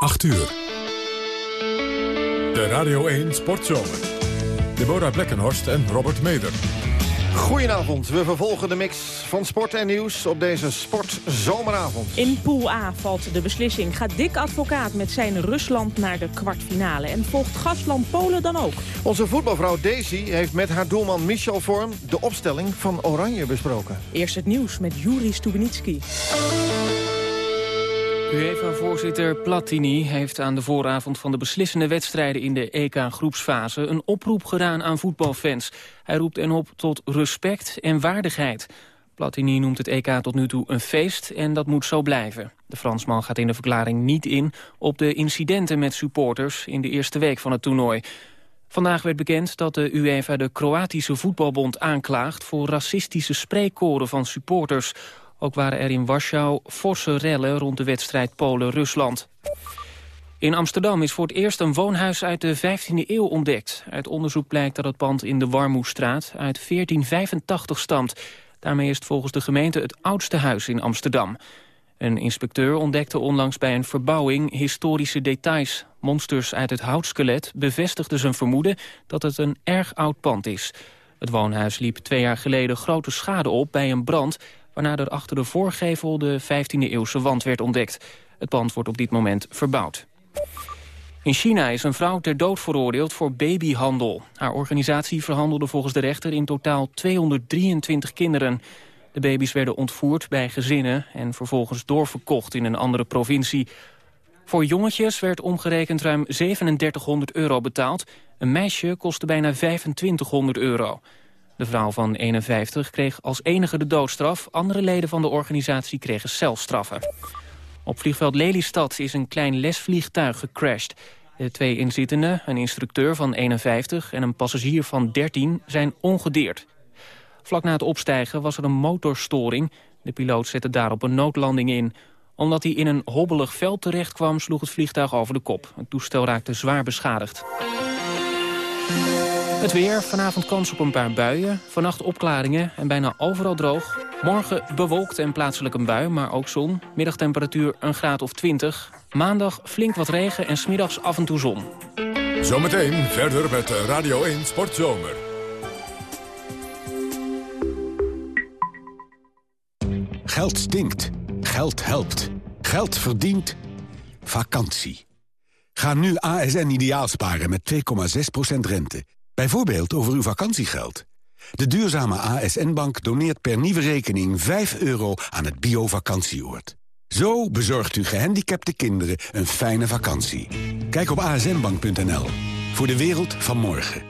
8 uur. De Radio 1 Sportzomer. Deborah Blekkenhorst en Robert Meder. Goedenavond, we vervolgen de mix van sport en nieuws op deze sportzomeravond. In Pool A valt de beslissing. Gaat Dick Advocaat met zijn Rusland naar de kwartfinale? En volgt gastland Polen dan ook? Onze voetbalvrouw Daisy heeft met haar doelman Michel Vorm... de opstelling van Oranje besproken. Eerst het nieuws met Juri Stubenitski. UEFA-voorzitter Platini heeft aan de vooravond van de beslissende wedstrijden in de EK-groepsfase een oproep gedaan aan voetbalfans. Hij roept hen op tot respect en waardigheid. Platini noemt het EK tot nu toe een feest en dat moet zo blijven. De Fransman gaat in de verklaring niet in op de incidenten met supporters in de eerste week van het toernooi. Vandaag werd bekend dat de UEFA de Kroatische Voetbalbond aanklaagt voor racistische spreekkoren van supporters. Ook waren er in Warschau forse rellen rond de wedstrijd Polen-Rusland. In Amsterdam is voor het eerst een woonhuis uit de 15e eeuw ontdekt. Uit onderzoek blijkt dat het pand in de Warmoestraat uit 1485 stamt. Daarmee is het volgens de gemeente het oudste huis in Amsterdam. Een inspecteur ontdekte onlangs bij een verbouwing historische details. Monsters uit het houtskelet bevestigden zijn vermoeden dat het een erg oud pand is. Het woonhuis liep twee jaar geleden grote schade op bij een brand waarna er achter de voorgevel de 15e-eeuwse wand werd ontdekt. Het pand wordt op dit moment verbouwd. In China is een vrouw ter dood veroordeeld voor babyhandel. Haar organisatie verhandelde volgens de rechter in totaal 223 kinderen. De baby's werden ontvoerd bij gezinnen en vervolgens doorverkocht in een andere provincie. Voor jongetjes werd omgerekend ruim 3700 euro betaald. Een meisje kostte bijna 2500 euro. De vrouw van 51 kreeg als enige de doodstraf. Andere leden van de organisatie kregen celstraffen. Op vliegveld Lelystad is een klein lesvliegtuig gecrashed. De twee inzittenden, een instructeur van 51 en een passagier van 13, zijn ongedeerd. Vlak na het opstijgen was er een motorstoring. De piloot zette daarop een noodlanding in. Omdat hij in een hobbelig veld terecht kwam, sloeg het vliegtuig over de kop. Het toestel raakte zwaar beschadigd. Het weer, vanavond kans op een paar buien. Vannacht opklaringen en bijna overal droog. Morgen bewolkt en plaatselijk een bui, maar ook zon. Middagtemperatuur een graad of 20. Maandag flink wat regen en smiddags af en toe zon. Zometeen verder met Radio 1 Sportzomer. Geld stinkt. Geld helpt. Geld verdient. Vakantie. Ga nu ASN ideaal sparen met 2,6% rente. Bijvoorbeeld over uw vakantiegeld. De duurzame ASN-Bank doneert per nieuwe rekening 5 euro aan het bio-vakantieoord. Zo bezorgt u gehandicapte kinderen een fijne vakantie. Kijk op asnbank.nl. Voor de wereld van morgen.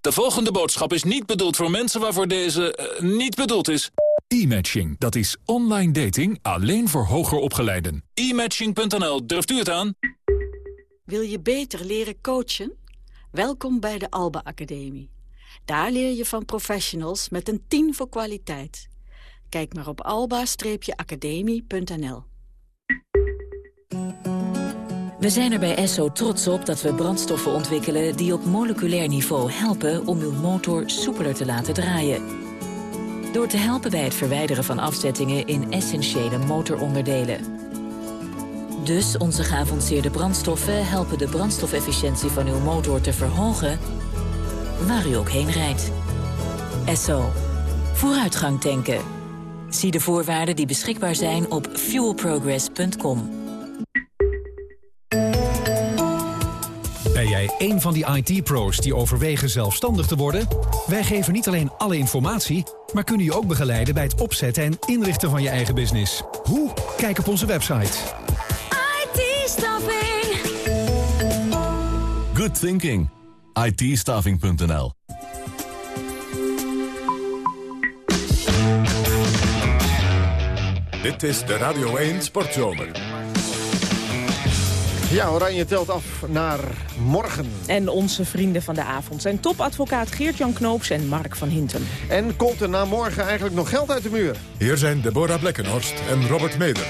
De volgende boodschap is niet bedoeld voor mensen waarvoor deze uh, niet bedoeld is. E-matching, dat is online dating alleen voor hoger opgeleiden. E-matching.nl, durft u het aan? Wil je beter leren coachen? Welkom bij de Alba Academie. Daar leer je van professionals met een 10 voor kwaliteit. Kijk maar op alba-academie.nl. We zijn er bij Esso trots op dat we brandstoffen ontwikkelen... die op moleculair niveau helpen om uw motor soepeler te laten draaien. Door te helpen bij het verwijderen van afzettingen in essentiële motoronderdelen... Dus onze geavanceerde brandstoffen helpen de brandstofefficiëntie van uw motor te verhogen... waar u ook heen rijdt. Esso. Vooruitgang tanken. Zie de voorwaarden die beschikbaar zijn op fuelprogress.com. Ben jij een van die IT-pro's die overwegen zelfstandig te worden? Wij geven niet alleen alle informatie, maar kunnen je ook begeleiden bij het opzetten en inrichten van je eigen business. Hoe? Kijk op onze website Good thinking. ITstaffing.nl Dit is de Radio 1 Sportzomer. Ja, Oranje telt af naar morgen. En onze vrienden van de avond zijn topadvocaat Geert-Jan Knoops en Mark van Hinten. En komt er na morgen eigenlijk nog geld uit de muur? Hier zijn Deborah Blekkenhorst en Robert Meder.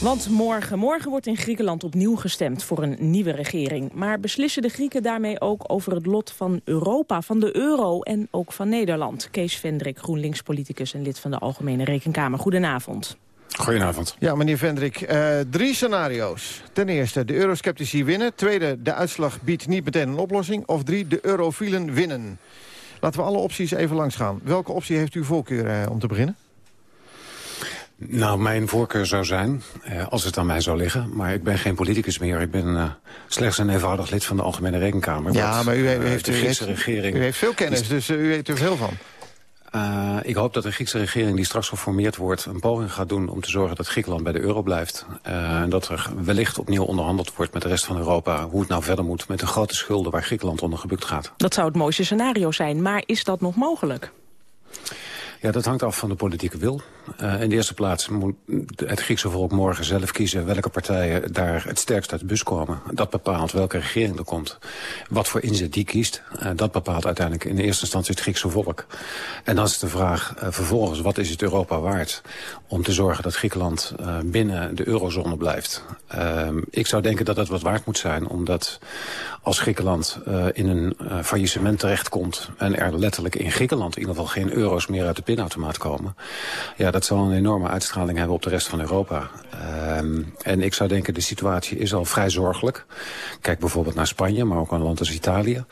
Want morgen, morgen wordt in Griekenland opnieuw gestemd voor een nieuwe regering. Maar beslissen de Grieken daarmee ook over het lot van Europa, van de euro en ook van Nederland? Kees Vendrik, GroenLinks-politicus en lid van de Algemene Rekenkamer. Goedenavond. Goedenavond. Ja, meneer Vendrik. Uh, drie scenario's. Ten eerste, de eurosceptici winnen. Tweede, de uitslag biedt niet meteen een oplossing. Of drie, de eurofielen winnen. Laten we alle opties even langs gaan. Welke optie heeft u voorkeur uh, om te beginnen? Nou, mijn voorkeur zou zijn, eh, als het aan mij zou liggen... maar ik ben geen politicus meer. Ik ben uh, slechts een eenvoudig lid van de Algemene Rekenkamer. Ja, maar u, u heeft, de Griekse regering... U heeft veel kennis, dus u weet er veel van. Uh, ik hoop dat de Griekse regering die straks geformeerd wordt... een poging gaat doen om te zorgen dat Griekenland bij de euro blijft. Uh, en dat er wellicht opnieuw onderhandeld wordt met de rest van Europa... hoe het nou verder moet met de grote schulden waar Griekenland onder gebukt gaat. Dat zou het mooiste scenario zijn, maar is dat nog mogelijk? Ja, dat hangt af van de politieke wil. Uh, in de eerste plaats moet het Griekse volk morgen zelf kiezen... welke partijen daar het sterkst uit de bus komen. Dat bepaalt welke regering er komt. Wat voor inzet die kiest, uh, dat bepaalt uiteindelijk in de eerste instantie het Griekse volk. En dan is de vraag uh, vervolgens, wat is het Europa waard... om te zorgen dat Griekenland binnen de eurozone blijft. Ik zou denken dat dat wat waard moet zijn, omdat als Griekenland in een faillissement terechtkomt... en er letterlijk in Griekenland in ieder geval geen euro's meer uit de pinautomaat komen... ja, dat zal een enorme uitstraling hebben op de rest van Europa. Um, en ik zou denken, de situatie is al vrij zorgelijk. Kijk bijvoorbeeld naar Spanje, maar ook aan een land als Italië.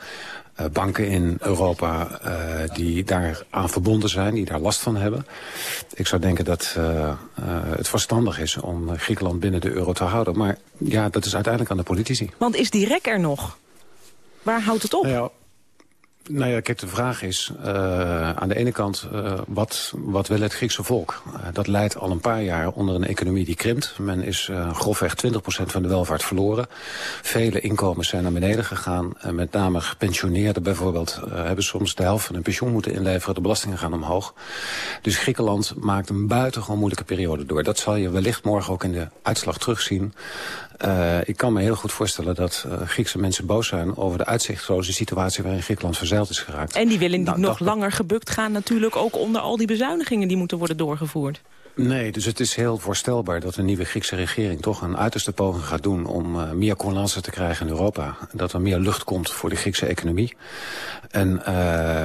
Uh, banken in Europa uh, die daar aan verbonden zijn, die daar last van hebben. Ik zou denken dat uh, het verstandig is om Griekenland binnen de euro te houden. Maar ja, dat is uiteindelijk aan de politici. Want is die rek er nog? Waar houdt het op? Nou ja, nou ja, kijk, de vraag is uh, aan de ene kant, uh, wat, wat wil het Griekse volk? Uh, dat leidt al een paar jaar onder een economie die krimpt. Men is grofweg 20% van de welvaart verloren. Vele inkomens zijn naar beneden gegaan. met name gepensioneerden bijvoorbeeld hebben soms de helft van hun pensioen moeten inleveren. De belastingen gaan omhoog. Dus Griekenland maakt een buitengewoon moeilijke periode door. Dat zal je wellicht morgen ook in de uitslag terugzien. Uh, ik kan me heel goed voorstellen dat uh, Griekse mensen boos zijn... over de uitzichtloze situatie waarin Griekenland verzeild is geraakt. En die willen nou, nog langer gebukt gaan natuurlijk... ook onder al die bezuinigingen die moeten worden doorgevoerd. Nee, dus het is heel voorstelbaar dat een nieuwe Griekse regering toch een uiterste poging gaat doen om uh, meer conlansen te krijgen in Europa. Dat er meer lucht komt voor de Griekse economie. En uh,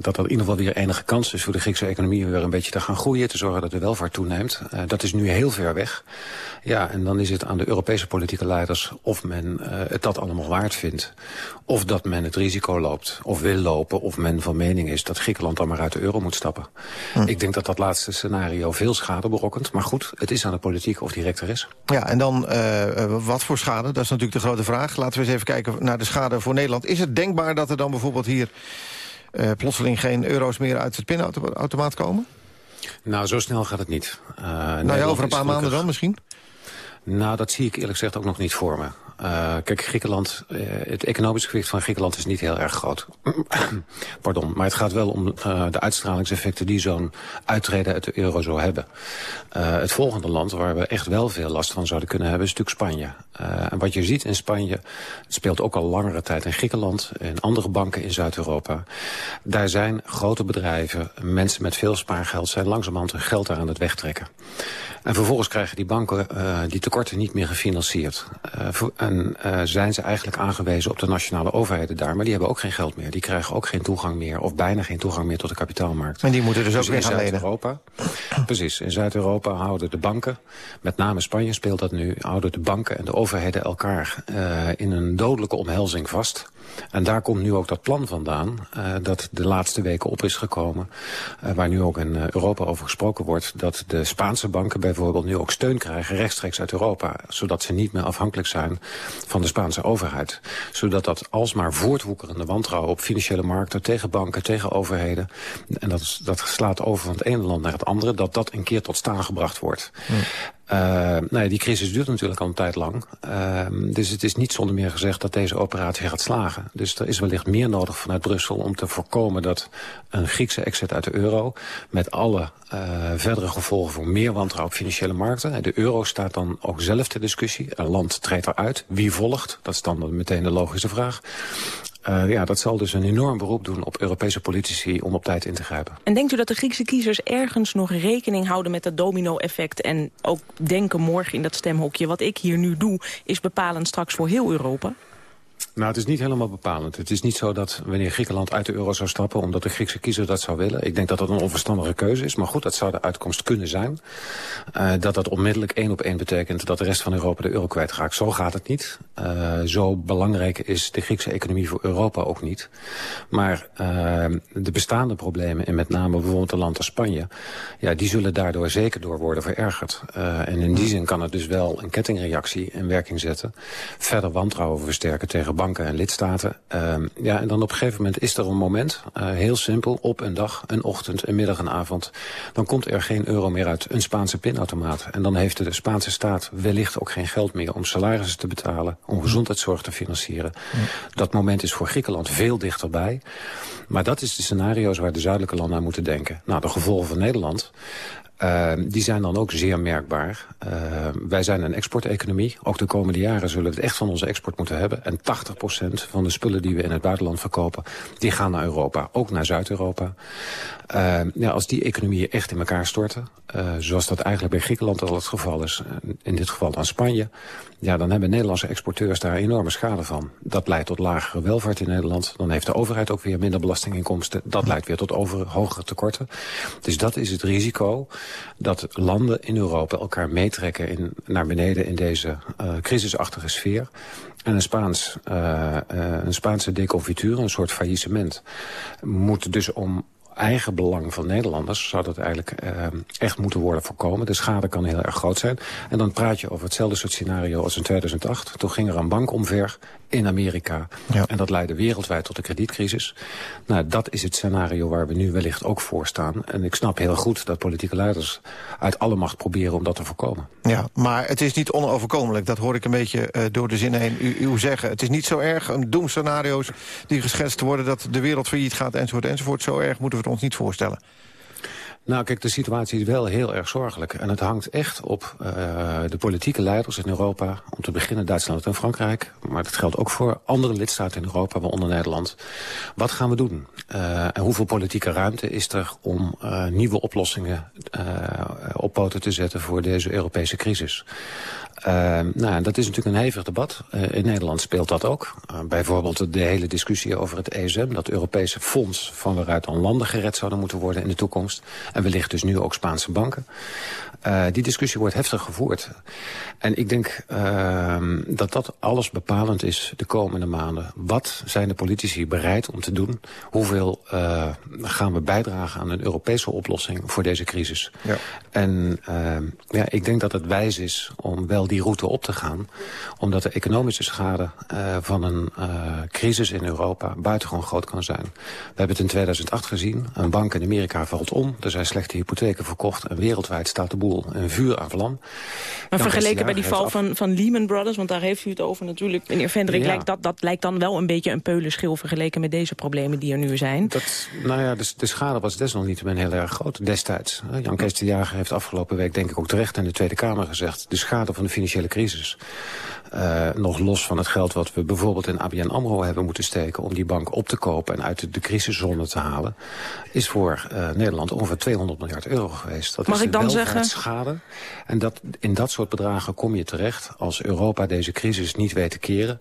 dat er in ieder geval weer enige kans is voor de Griekse economie weer een beetje te gaan groeien. Te zorgen dat de welvaart toeneemt. Uh, dat is nu heel ver weg. Ja, en dan is het aan de Europese politieke leiders of men uh, het dat allemaal waard vindt. Of dat men het risico loopt, of wil lopen, of men van mening is dat Griekenland dan maar uit de euro moet stappen. Hm. Ik denk dat dat laatste scenario veel schade berokkent. Maar goed, het is aan de politiek of die er is. Ja, en dan uh, wat voor schade? Dat is natuurlijk de grote vraag. Laten we eens even kijken naar de schade voor Nederland. Is het denkbaar dat er dan bijvoorbeeld hier uh, plotseling geen euro's meer uit het pinautomaat komen? Nou, zo snel gaat het niet. Uh, nou ja, over een paar maanden dan misschien? Nou, dat zie ik eerlijk gezegd ook nog niet voor me. Uh, kijk, Griekenland, uh, het economisch gewicht van Griekenland is niet heel erg groot. Pardon, maar het gaat wel om uh, de uitstralingseffecten die zo'n uittreden uit de euro zou hebben. het volgende land waar we echt wel veel last van zouden kunnen hebben is natuurlijk Spanje. en wat je ziet in Spanje, speelt ook al langere tijd in Griekenland, in andere banken in Zuid-Europa. Daar zijn grote bedrijven, mensen met veel spaargeld zijn langzamerhand hun geld daar aan het wegtrekken. En vervolgens krijgen die banken die tekorten niet meer gefinancierd. En uh, zijn ze eigenlijk aangewezen op de nationale overheden daar. Maar die hebben ook geen geld meer. Die krijgen ook geen toegang meer. Of bijna geen toegang meer tot de kapitaalmarkt. En die moeten dus, dus ook weer gaan lenen. Zuid-Europa. Precies. In Zuid-Europa houden de banken, met name Spanje speelt dat nu... houden de banken en de overheden elkaar uh, in een dodelijke omhelzing vast... En daar komt nu ook dat plan vandaan, uh, dat de laatste weken op is gekomen. Uh, waar nu ook in Europa over gesproken wordt. Dat de Spaanse banken bijvoorbeeld nu ook steun krijgen rechtstreeks uit Europa. Zodat ze niet meer afhankelijk zijn van de Spaanse overheid. Zodat dat alsmaar voortwoekerende wantrouwen op financiële markten... tegen banken, tegen overheden... en dat, dat slaat over van het ene land naar het andere... dat dat een keer tot staan gebracht wordt. Uh, nou ja, die crisis duurt natuurlijk al een tijd lang. Uh, dus het is niet zonder meer gezegd dat deze operatie gaat slagen. Dus er is wellicht meer nodig vanuit Brussel om te voorkomen dat een Griekse exit uit de euro... met alle uh, verdere gevolgen voor meer wantrouwen op financiële markten. De euro staat dan ook zelf ter discussie. Een land treedt eruit. Wie volgt? Dat is dan meteen de logische vraag. Uh, ja, dat zal dus een enorm beroep doen op Europese politici om op tijd in te grijpen. En denkt u dat de Griekse kiezers ergens nog rekening houden met dat domino-effect... en ook denken morgen in dat stemhokje, wat ik hier nu doe... is bepalend straks voor heel Europa? Nou, het is niet helemaal bepalend. Het is niet zo dat wanneer Griekenland uit de euro zou stappen... omdat de Griekse kiezer dat zou willen. Ik denk dat dat een onverstandige keuze is. Maar goed, dat zou de uitkomst kunnen zijn. Uh, dat dat onmiddellijk één op één betekent... dat de rest van Europa de euro kwijtraakt. Zo gaat het niet. Uh, zo belangrijk is de Griekse economie voor Europa ook niet. Maar uh, de bestaande problemen, en met name bijvoorbeeld een land als Spanje... Ja, die zullen daardoor zeker door worden verergerd. en in die zin kan het dus wel een kettingreactie in werking zetten. Verder wantrouwen versterken tegen banken banken en lidstaten. Uh, ja, en dan op een gegeven moment is er een moment, uh, heel simpel, op een dag, een ochtend, een middag, een avond. Dan komt er geen euro meer uit een Spaanse pinautomaat. En dan heeft de Spaanse staat wellicht ook geen geld meer om salarissen te betalen, om gezondheidszorg te financieren. Ja. Dat moment is voor Griekenland veel dichterbij. Maar dat is de scenario's waar de zuidelijke landen aan moeten denken. Nou, de gevolgen van Nederland Uh, die zijn dan ook zeer merkbaar. Uh, wij zijn een exporteconomie. Ook de komende jaren zullen we het echt van onze export moeten hebben. En 80% van de spullen die we in het buitenland verkopen... die gaan naar Europa, ook naar Zuid-Europa. Uh, ja, als die economieën echt in elkaar storten... zoals dat eigenlijk bij Griekenland al het geval is... in dit geval aan Spanje... ja, dan hebben Nederlandse exporteurs daar enorme schade van. Dat leidt tot lagere welvaart in Nederland. Dan heeft de overheid ook weer minder belastinginkomsten. Dat leidt weer tot over, hogere tekorten. Dus dat is het risico dat landen in Europa elkaar meetrekken in, naar beneden in deze uh, crisisachtige sfeer. En een, Spaans, uh, uh, een Spaanse deconfiture, een soort faillissement, moet dus om eigen belang van Nederlanders zou dat eigenlijk uh, echt moeten worden voorkomen. De schade kan heel erg groot zijn. En dan praat je over hetzelfde soort scenario als in 2008. Toen ging er een bank omver in Amerika. Ja. En dat leidde wereldwijd tot de kredietcrisis. Nou, dat is het scenario waar we nu wellicht ook voor staan. En ik snap heel goed dat politieke leiders uit alle macht proberen om dat te voorkomen. Ja, maar het is niet onoverkomelijk. Dat hoor ik een beetje uh, door de zin heen u, u zeggen. Het is niet zo erg, een doemscenario's die geschetst worden... dat de wereld failliet gaat enzovoort enzovoort. Zo erg moeten we het ons niet voorstellen. Nou, kijk, de situatie is wel heel erg zorgelijk. En het hangt echt op uh, de politieke leiders in Europa. Om te beginnen Duitsland en Frankrijk. Maar dat geldt ook voor andere lidstaten in Europa, waaronder Nederland. Wat gaan we doen? Uh, en hoeveel politieke ruimte is er om uh, nieuwe oplossingen op poten te zetten voor deze Europese crisis? Uh, nou, dat is natuurlijk een hevig debat. Uh, in Nederland speelt dat ook. Uh, bijvoorbeeld de hele discussie over het ESM, dat Europese fonds van waaruit dan landen gered zouden moeten worden in de toekomst. En wellicht dus nu ook Spaanse banken. Uh, die discussie wordt heftig gevoerd. En ik denk uh, dat dat alles bepalend is de komende maanden. Wat zijn de politici bereid om te doen? Hoeveel uh, gaan we bijdragen aan een Europese oplossing voor deze crisis? Ja. En ja, ik denk dat het wijs is om wel die route op te gaan. Omdat de economische schade van een crisis in Europa buitengewoon groot kan zijn. We hebben het in 2008 gezien. Een bank in Amerika valt om. Er zijn slechte hypotheken verkocht. En wereldwijd staat de boel een vuur aan vlam. Maar vergeleken bij die val van, van Lehman Brothers, want daar heeft u het over natuurlijk. Meneer Vendrik, ja. lijkt dat, dat lijkt dan wel een beetje een peulenschil vergeleken met deze problemen die er nu zijn. Dat, nou ja, de, de schade was desalniettemin heel erg groot destijds. Jan Kees de Jager heeft afgelopen week denk ik ook terecht in de Tweede Kamer gezegd. De schade van de financiële crisis uh, nog los van het geld wat we bijvoorbeeld in ABN AMRO hebben moeten steken... om die bank op te kopen en uit de, de crisiszone te halen... is voor uh, Nederland ongeveer 200 miljard euro geweest. Dat Mag is ik dan zeggen... schade. En dat, in dat soort bedragen kom je terecht als Europa deze crisis niet weet te keren.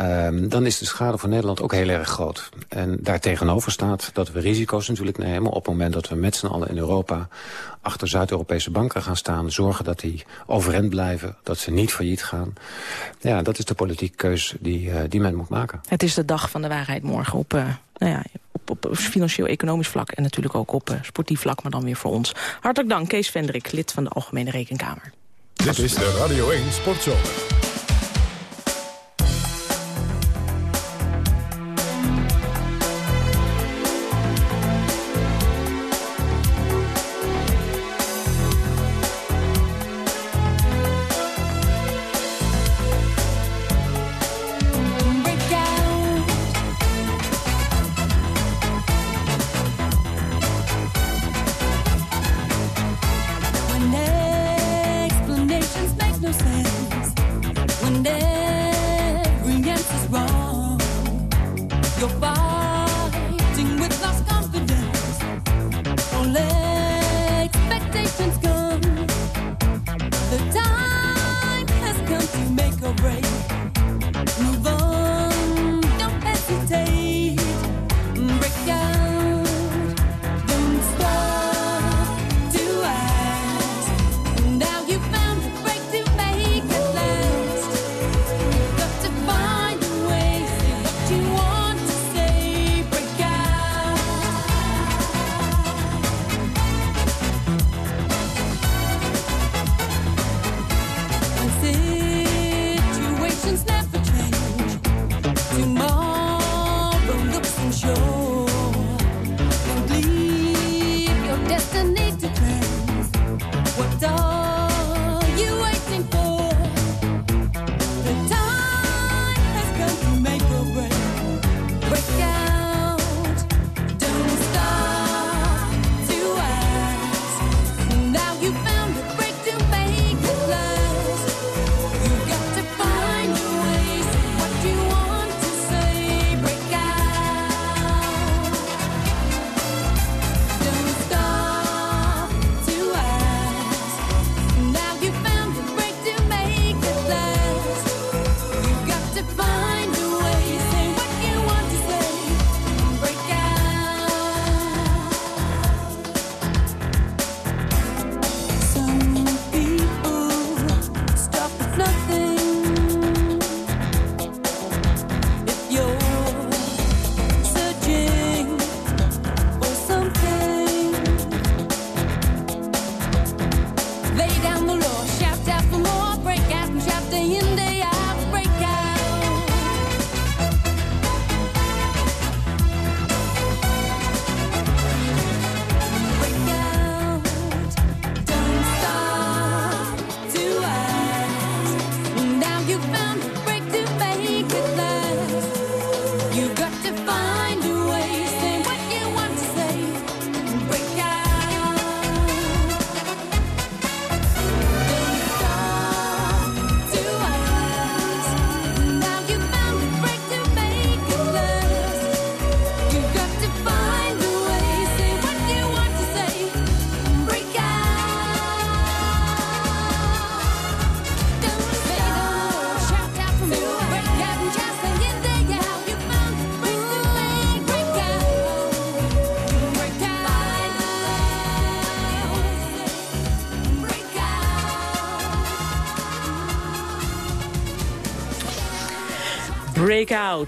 Um, dan is de schade voor Nederland ook heel erg groot. En daartegenover staat dat we risico's natuurlijk nemen... op het moment dat we met z'n allen in Europa achter Zuid-Europese banken gaan staan... zorgen dat die overeind blijven, dat ze niet failliet gaan. Ja, dat is de politieke keus die, uh, die men moet maken. Het is de dag van de waarheid morgen op... Uh, nou ja, op, op financieel-economisch vlak en natuurlijk ook op uh, sportief vlak, maar dan weer voor ons. Hartelijk dank, Kees Vendrik, lid van de Algemene Rekenkamer. Dit is de Radio 1 Sportzomer.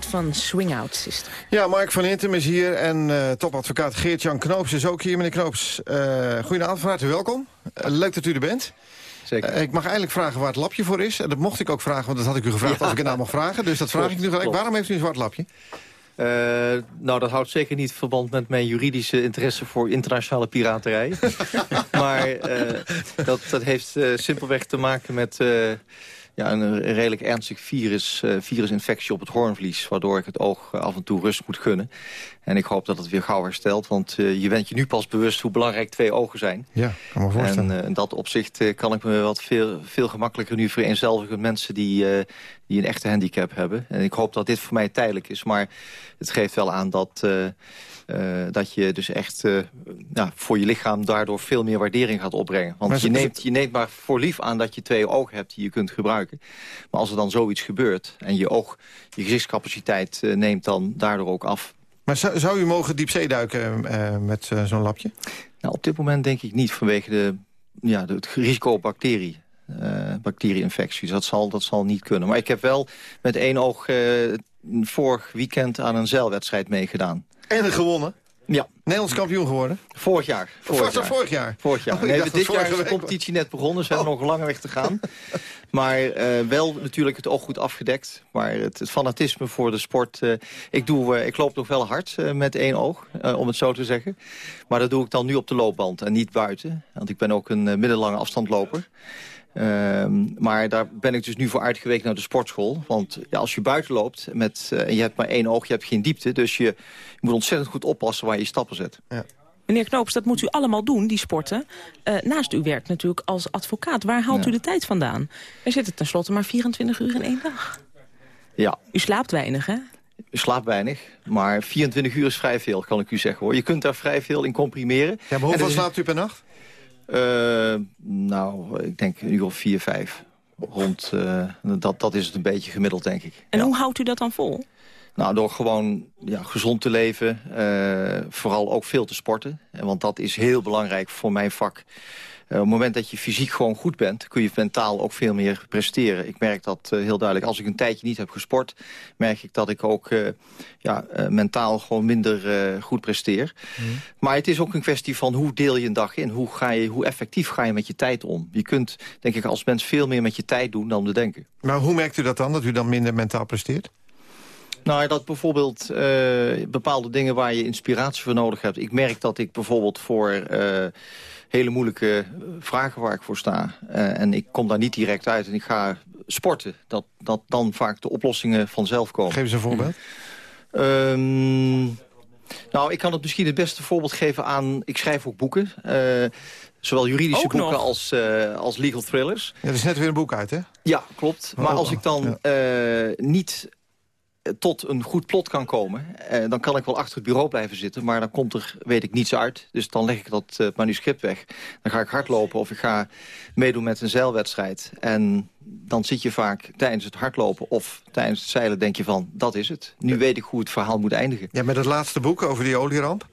Van Swing Out Sister. Ja, Mark van Hintem is hier en uh, topadvocaat Geert-Jan Knoops is ook hier. Meneer Knoops, uh, goedenavond, van harte welkom. Uh, leuk dat u er bent. Zeker. ik mag eigenlijk vragen waar het lapje voor is. En dat mocht ik ook vragen, want dat had ik u gevraagd ja. of ik het nou mag vragen. Dus dat vraag ik nu gelijk. Waarom heeft u een zwart lapje? Uh, nou, dat houdt zeker niet verband met mijn juridische interesse voor internationale piraterij. maar uh, dat, dat heeft uh, simpelweg te maken met ja, een redelijk ernstig virus, uh, virusinfectie op het hoornvlies... waardoor ik het oog af en toe rust moet gunnen. En ik hoop dat het weer gauw herstelt, want uh, je bent je nu pas bewust... hoe belangrijk twee ogen zijn. Ja, kan me voorstellen. En uh, in dat opzicht kan ik me wat veel, veel gemakkelijker nu vereenzelvigen... met mensen die, die een echte handicap hebben. En ik hoop dat dit voor mij tijdelijk is, maar het geeft wel aan dat... Uh, dat je dus echt uh, nou, voor je lichaam daardoor veel meer waardering gaat opbrengen. Want je neemt, je neemt maar voor lief aan dat je twee ogen hebt die je kunt gebruiken. Maar als er dan zoiets gebeurt en je oog, je gezichtscapaciteit uh, neemt dan daardoor ook af. Maar zou, zou u mogen diepzee duiken met zo'n lapje? Nou, op dit moment denk ik niet vanwege de, ja, het risico op bacterie. Uh, bacterieinfecties. Dat zal, dat zal niet kunnen. Maar ik heb wel met één oog uh, vorig weekend aan een zeilwedstrijd meegedaan. En gewonnen? Ja. Nederlands kampioen geworden? Vorig jaar. Vorig, jaar. vorig jaar? Vorig jaar. Oh, nee, dit jaar is de competitie net begonnen. Ze hebben oh. nog een lange weg te gaan. maar uh, wel natuurlijk het oog goed afgedekt. Maar het, het fanatisme voor de sport... Uh, ik, doe, uh, ik loop nog wel hard met één oog, om het zo te zeggen. Maar dat doe ik dan nu op de loopband en niet buiten. Want ik ben ook een middellange afstandloper. Um, maar daar ben ik dus nu voor uitgeweken naar de sportschool. Want ja, als je buiten loopt met, uh, en je hebt maar één oog, je hebt geen diepte. Dus je, je moet ontzettend goed oppassen waar je, je stappen zet. Ja. Meneer Knoops, dat moet u allemaal doen, die sporten. Uh, naast uw werk natuurlijk als advocaat. Waar haalt Ja. u de tijd vandaan? Er zitten tenslotte maar 24 uur in één dag. Ja, U slaapt weinig, hè? je slaapt weinig. Maar 24 uur is vrij veel, kan ik u zeggen. hoor. Je kunt daar vrij veel in comprimeren. Ja, maar hoeveel slaapt u per nacht? Eh, nou, ik denk een uur of vier, vijf. Rond, eh, dat, dat is het een beetje gemiddeld, denk ik. En hoe houdt u dat dan vol? Nou, door gewoon ja, gezond te leven. eh, vooral ook veel te sporten. En Want dat is heel belangrijk voor mijn vak. Eh, op het moment dat je fysiek gewoon goed bent... kun je mentaal ook veel meer presteren. Ik merk dat eh, heel duidelijk. Als ik een tijdje niet heb gesport... merk ik dat ik ook eh, ja, mentaal gewoon minder goed presteer. Maar het is ook een kwestie van hoe deel je een dag in? Hoe, ga je, hoe effectief ga je met je tijd om? Je kunt, denk ik, als mens veel meer met je tijd doen dan we denken. Maar hoe merkt u dat dan, dat u dan minder mentaal presteert? Nou, dat bijvoorbeeld bepaalde dingen waar je inspiratie voor nodig hebt. Ik merk dat ik bijvoorbeeld voor hele moeilijke eh, vragen waar ik voor sta... eh, en ik kom daar niet direct uit en ik ga sporten... dat, dat dan vaak de oplossingen vanzelf komen. Geef eens een voorbeeld. Ehm, nou, ik kan het misschien het beste voorbeeld geven aan... Ik schrijf ook boeken. eh, zowel juridische Ook boeken nog? als, eh, als legal thrillers. Ja, er is net weer een boek uit, hè? Ja, klopt. Maar Oh, als ik dan eh, niet tot een goed plot kan komen... eh, dan kan ik wel achter het bureau blijven zitten... maar dan komt er, weet ik, niets uit. Dus dan leg ik dat eh, manuscript weg. Dan ga ik hardlopen of ik ga meedoen met een zeilwedstrijd. En dan zit je vaak tijdens het hardlopen of tijdens het zeilen... denk je van, dat is het. Nu weet ik hoe het verhaal moet eindigen. Ja, met het laatste boek over die olieramp.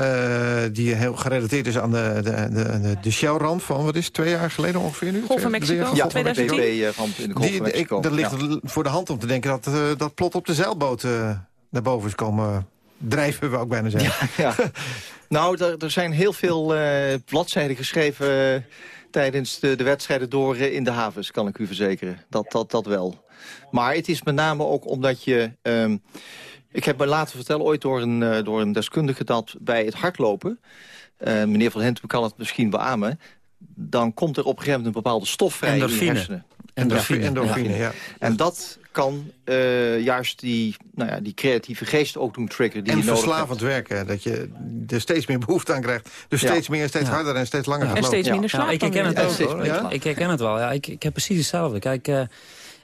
Eh, die heel gerelateerd is aan de, de, de, de, de Shell-ramp van, wat is het, twee jaar geleden ongeveer nu? Golf van De- Mexico, Ja, Golf van van de Mexico. BP-ramp in de Golf van Mexico. ligt Ja. voor de hand om te denken dat eh, dat plot op de zeilboot eh, naar boven is komen drijven, we ook bijna zeggen. Ja. nou, er, er zijn heel veel eh, bladzijden geschreven... tijdens de, de wedstrijden door in de havens, kan ik u verzekeren. Dat, dat, dat wel. Maar het is met name ook omdat je... ehm, ik heb me laten vertellen ooit door een, eh, door een deskundige... dat bij het hardlopen... eh, meneer Van Hentum kan het misschien beamen... dan komt er op een gegeven moment een bepaalde stof vrij in je Endorfine. hersenen. Endorfine, endorfine, ja. En dat kan eh, juist die, nou ja, die creatieve geest ook doen triggeren die En je nodig hebt. verslavend werken, dat je er steeds meer behoefte aan krijgt. Dus Ja. steeds meer, steeds Ja. harder en steeds langer gaat En lopen. steeds minder slaap Ja, ik herken het ook hoor. Ik, ik herken het wel. Ja, ik, ik heb precies hetzelfde. Kijk, eh,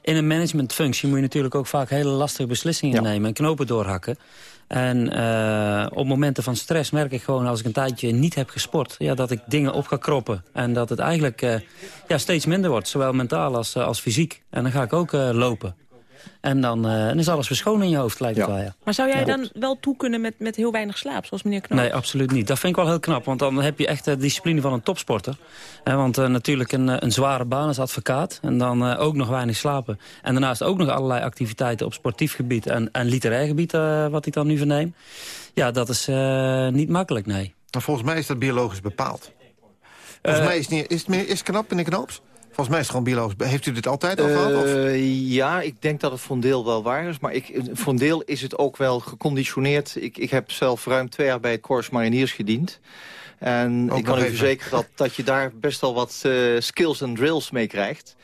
in een managementfunctie moet je natuurlijk ook vaak hele lastige beslissingen Ja. nemen en knopen doorhakken. En eh, op momenten van stress merk ik gewoon als ik een tijdje niet heb gesport... Ja, dat ik dingen op ga kroppen. En dat het eigenlijk eh, ja, steeds minder wordt. Zowel mentaal als, eh, als fysiek. En dan ga ik ook lopen. En dan, dan is alles weer schoon in je hoofd, lijkt het wel. Ja. Maar zou jij dan wel toe kunnen met, met heel weinig slaap, zoals meneer Knoop? Nee, absoluut niet. Dat vind ik wel heel knap, want dan heb je echt de discipline van een topsporter. want natuurlijk een, een zware baan als advocaat en dan ook nog weinig slapen. En daarnaast ook nog allerlei activiteiten op sportief gebied en, en literair gebied, wat ik dan nu verneem. Ja, dat is niet makkelijk, nee. Maar volgens mij is dat biologisch bepaald. Volgens mij is het, niet, is het, is het knap, meneer Knoops? Volgens mij is het gewoon biologisch. Heeft u dit altijd al gehad? Of? Ja, ik denk dat het voor een deel wel waar is. Maar ik, voor een deel is het ook wel geconditioneerd. Ik, ik heb zelf ruim twee jaar bij het Corps Mariniers gediend. En ik kan u verzekeren dat, dat je daar best wel wat uh, skills en drills mee krijgt.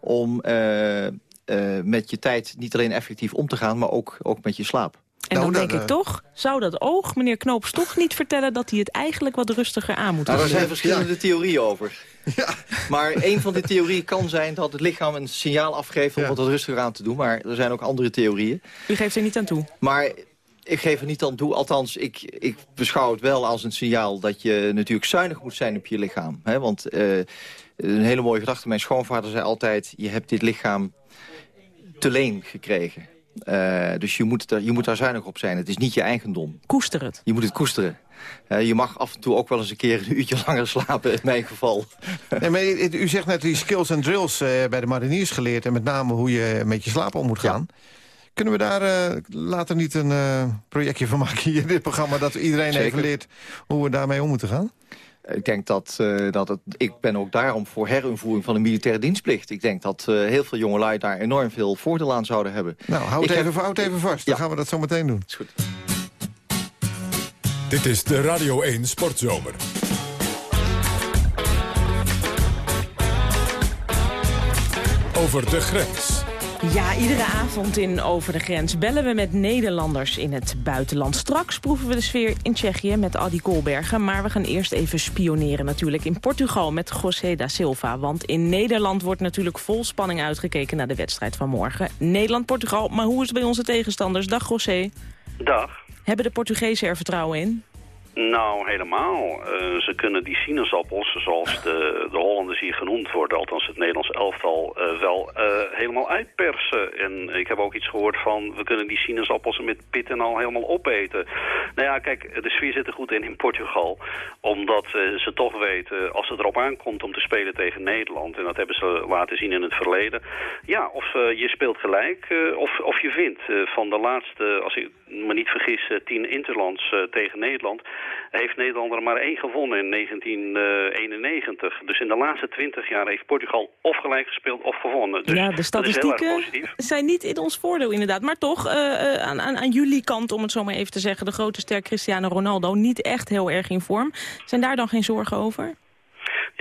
Om uh, uh, met je tijd niet alleen effectief om te gaan, maar ook, ook met je slaap. En nou, dan denk ik toch, zou dat oog meneer Knoops toch niet vertellen... dat hij het eigenlijk wat rustiger aan moet nou, Er zijn verschillende theorieën over. Ja. Maar een van de theorieën kan zijn dat het lichaam een signaal afgeeft... om wat rustiger aan te doen. Maar er zijn ook andere theorieën. U geeft er niet aan toe? Maar ik geef er niet aan toe. Althans, ik, ik beschouw het wel als een signaal... dat je natuurlijk zuinig moet zijn op je lichaam. Hè? Want uh, een hele mooie gedachte. Mijn schoonvader zei altijd... je hebt dit lichaam te leen gekregen. Uh, dus je moet, er, je moet daar zuinig op zijn. Het is niet je eigendom. Koester het. Je moet het koesteren. Uh, je mag af en toe ook wel eens een keer een uurtje langer slapen, in mijn geval. Nee, maar u zegt net die skills en drills uh, bij de mariniers geleerd... en met name hoe je met je slaap om moet gaan. Kunnen we daar later niet een projectje van maken hier in dit programma... dat iedereen Zeker. even leert hoe we daarmee om moeten gaan? Ik denk dat, uh, dat het, ik ben ook daarom voor herinvoering van de militaire dienstplicht. Ik denk dat uh, heel veel jongelui daar enorm veel voordeel aan zouden hebben. Nou, houd, even, heb... houd even vast. Dan gaan we dat zo meteen doen. Is goed. Dit is de Radio 1 Sportzomer. Over de grens. Ja, iedere avond in Over de Grens bellen we met Nederlanders in het buitenland. Straks proeven we de sfeer in Tsjechië met Adi Kolbergen. Maar we gaan eerst even spioneren natuurlijk in Portugal met José da Silva. Want in Nederland wordt natuurlijk vol spanning uitgekeken naar de wedstrijd van morgen. Nederland-Portugal, maar hoe is het bij onze tegenstanders? Dag José. Dag. Hebben de Portugezen er vertrouwen in? Nou, helemaal. Uh, ze kunnen die sinaasappels, zoals de, de Hollanders hier genoemd worden, althans het Nederlands elftal, uh, wel uh, helemaal uitpersen. En ik heb ook iets gehoord van, we kunnen die sinaasappels met pitten al helemaal opeten. Nou ja, kijk, de sfeer zit er goed in in Portugal. Omdat ze toch weten, als het erop aankomt om te spelen tegen Nederland, en dat hebben ze laten zien in het verleden, ja, of je speelt gelijk, of, of je wint. van de laatste, als ik me niet vergis, tien interlands tegen Nederland heeft Nederland er maar één gewonnen in 1991. Dus in de laatste twintig jaar heeft Portugal of gelijk gespeeld of gewonnen. Dus ja, de statistieken zijn niet in ons voordeel inderdaad. Maar toch, uh, aan, aan, aan jullie kant, om het zo maar even te zeggen... de grote ster Cristiano Ronaldo niet echt heel erg in vorm. Zijn daar dan geen zorgen over?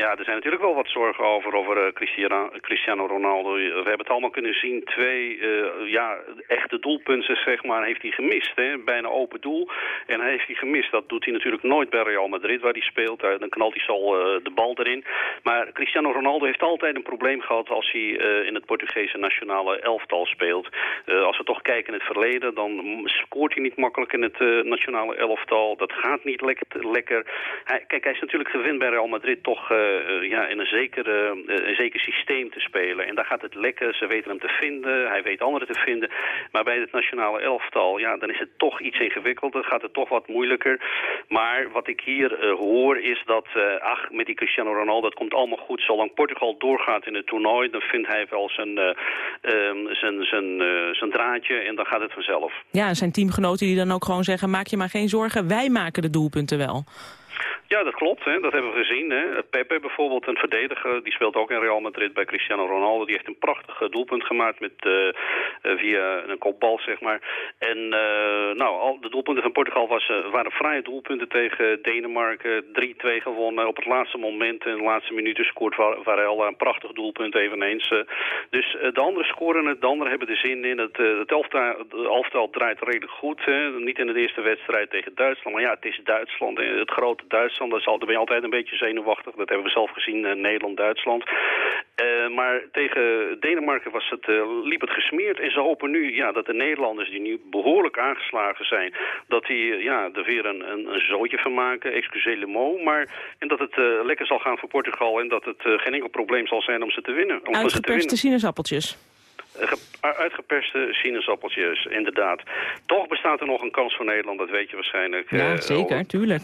Ja, er zijn natuurlijk wel wat zorgen over, over uh, Cristiano, Cristiano, Ronaldo. We hebben het allemaal kunnen zien. Twee uh, ja, echte doelpunten zeg maar, heeft hij gemist. Hè? Bijna open doel. En heeft hij gemist. Dat doet hij natuurlijk nooit bij Real Madrid waar hij speelt. Dan knalt hij zo de bal erin. Maar Cristiano Ronaldo heeft altijd een probleem gehad als hij in het Portugese nationale elftal speelt. als we toch kijken in het verleden, dan scoort hij niet makkelijk in het nationale elftal. Dat gaat niet lekker. lekker. Kijk, hij is natuurlijk gewend bij Real Madrid toch ja, in een zeker, uh, een zeker systeem te spelen. En daar gaat het lekker. Ze weten hem te vinden. Hij weet anderen te vinden. Maar bij het nationale elftal, ja, dan is het toch iets ingewikkelder. Gaat het toch wat moeilijker. Maar wat ik hier uh, hoor is dat, ach, met die Cristiano Ronaldo, dat komt allemaal goed. Zolang Portugal doorgaat in het toernooi, dan vindt hij wel zijn, um, zijn, zijn, draadje en dan gaat het vanzelf. Ja, zijn teamgenoten die dan ook gewoon zeggen, maak je maar geen zorgen, wij maken de doelpunten wel. Ja, dat klopt. Hè. Dat hebben we gezien. Hè. Pepe bijvoorbeeld, een verdediger, die speelt ook in Real Madrid bij Cristiano Ronaldo. Die heeft een prachtig doelpunt gemaakt met, uh, via een kopbal, zeg maar. En nou, al de doelpunten van Portugal was, waren vrije doelpunten tegen Denemarken. 3-2 gewonnen. Op het laatste moment, in de laatste minuten, scoort Varela een prachtig doelpunt eveneens. dus de anderen scoren het, de anderen hebben er zin in. Het, het elftal, draait redelijk goed. Hè. Niet in de eerste wedstrijd tegen Duitsland, maar ja, het is Duitsland. Het grote Duitsland Duitsland, daar ben je altijd een beetje zenuwachtig. Dat hebben we zelf gezien, uh, Nederland-Duitsland. Uh, maar tegen Denemarken was het, uh, liep het gesmeerd. En ze hopen nu ja, dat de Nederlanders, die nu behoorlijk aangeslagen zijn... dat die ja, er weer een, een, een zootje van maken, excusez le mot. Maar, en dat het lekker zal gaan voor Portugal... en dat het geen enkel probleem zal zijn om ze te winnen. Om Uitgeperste sinaasappeltjes. uitgeperste sinaasappeltjes, inderdaad. Toch bestaat er nog een kans voor Nederland, dat weet je waarschijnlijk. Ja, zeker, tuurlijk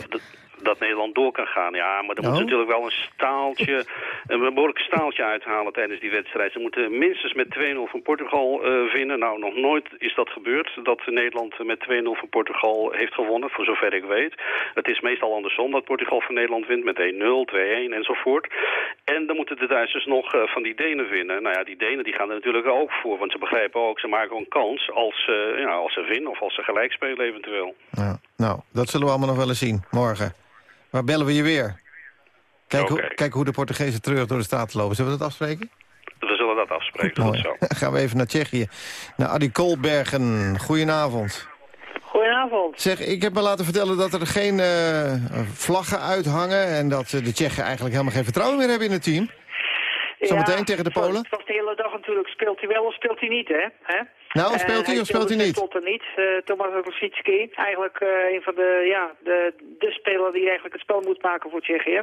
dat Nederland door kan gaan. Ja, maar moet oh. natuurlijk wel een staaltje, een behoorlijk staaltje uithalen tijdens die wedstrijd. Ze moeten minstens met 2-0 van Portugal uh, winnen. Nou, nog nooit is dat gebeurd, dat Nederland met 2-0 van Portugal heeft gewonnen, voor zover ik weet. Het is meestal andersom dat Portugal van Nederland wint met 1-0, 2-1 enzovoort. En dan moeten de Duitsers nog uh, van die Denen winnen. Nou ja, die Denen die gaan er natuurlijk ook voor, want ze begrijpen ook, ze maken een kans als, uh, ja, als ze winnen of als ze gelijk spelen eventueel. Ja, nou, dat zullen we allemaal nog wel eens zien, morgen. Waar bellen we je weer? Kijk, hoe, kijk hoe de Portugezen terug door de straat lopen. Zullen we dat afspreken? We zullen dat afspreken, Goed zo. gaan we even naar Tsjechië. Naar Adi Kolbergen. Goedenavond. Goedenavond. Zeg, ik heb me laten vertellen dat er geen uh, vlaggen uithangen... en dat de Tsjechen eigenlijk helemaal geen vertrouwen meer hebben in het team. Zometeen tegen de Polen. Het was de hele dag natuurlijk. Speelt hij wel of speelt hij niet, hè? Nou, speelt hij of speelt hij niet? Tot niet. Uh, Thomas Rosicki, eigenlijk uh, een van de, ja, de, de speler die eigenlijk het spel moet maken voor Tsjechië.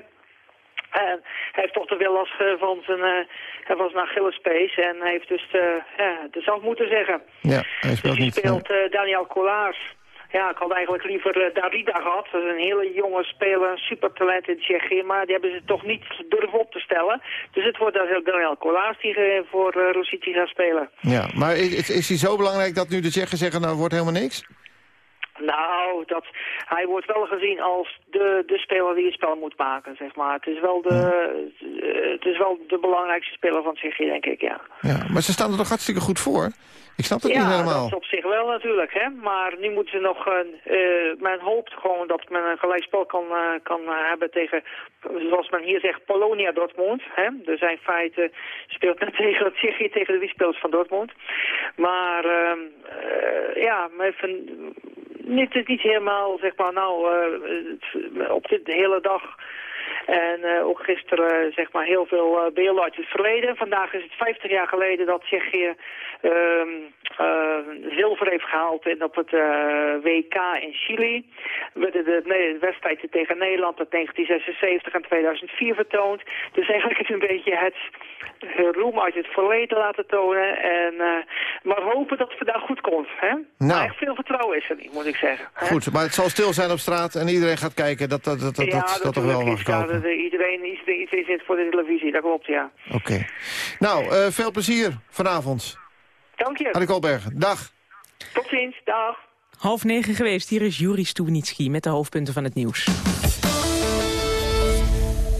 En hij heeft toch de wil last van zijn, uh, hij was naar Gillespace en hij heeft dus uh, ja, de zelf moeten zeggen. Ja, hij speelt dus niet. speelt uh, Daniel Collaars. Ja, ik had eigenlijk liever uh, Darida gehad. Dat is een hele jonge speler, een supertalent in Tsjechië. Maar die hebben ze toch niet durven op te stellen. Dus het wordt dan Daniel Colas die uh, voor uh, Rosici gaat spelen. Ja, maar is, is hij zo belangrijk dat nu de Tsjechen zeggen, nou wordt helemaal niks? Nou, dat, hij wordt wel gezien als de, de speler die het spel moet maken, zeg maar. Het is wel de, het is wel de belangrijkste speler van Tsjechië, denk ik, ja. Ja, maar ze staan er toch hartstikke goed voor? Ik snap het niet helemaal. Ja, dat is op zich wel natuurlijk, hè. Maar nu moeten ze nog... Uh, men hoopt gewoon dat men een gelijkspel kan, uh, kan uh, hebben tegen, zoals men hier zegt, Polonia Dortmund. Hè. Dus in feite speelt men tegen Tsjechië, tegen de wiespelers van Dortmund. Maar ehm, ja, maar even, het is niet helemaal, zeg maar, nou, op dit hele dag en uh, ook gisteren zeg maar heel veel uh, beelden uit het verleden. Vandaag is het 50 jaar geleden dat Tsjechië uh, zilver heeft gehaald in, op het WK in Chili. Werden de, de wedstrijden tegen Nederland uit 1976 en 2004 vertoond. Dus eigenlijk is een beetje het roem uit het verleden laten tonen. En, maar hopen dat het vandaag goed komt. Hè? Nou. Maar echt veel vertrouwen is er niet, moet ik zeggen. Hè? Goed, maar het zal stil zijn op straat en iedereen gaat kijken. Dat dat, dat, dat, ja, dat, dat toch wel mag komen iedereen iets, iets zit voor de televisie, dat klopt, ja. Oké. Nou, uh, veel plezier vanavond. Dank je. Anne Kolbergen, dag. Tot ziens, dag. Half negen geweest, hier is Juri Stubenitski met de hoofdpunten van het nieuws.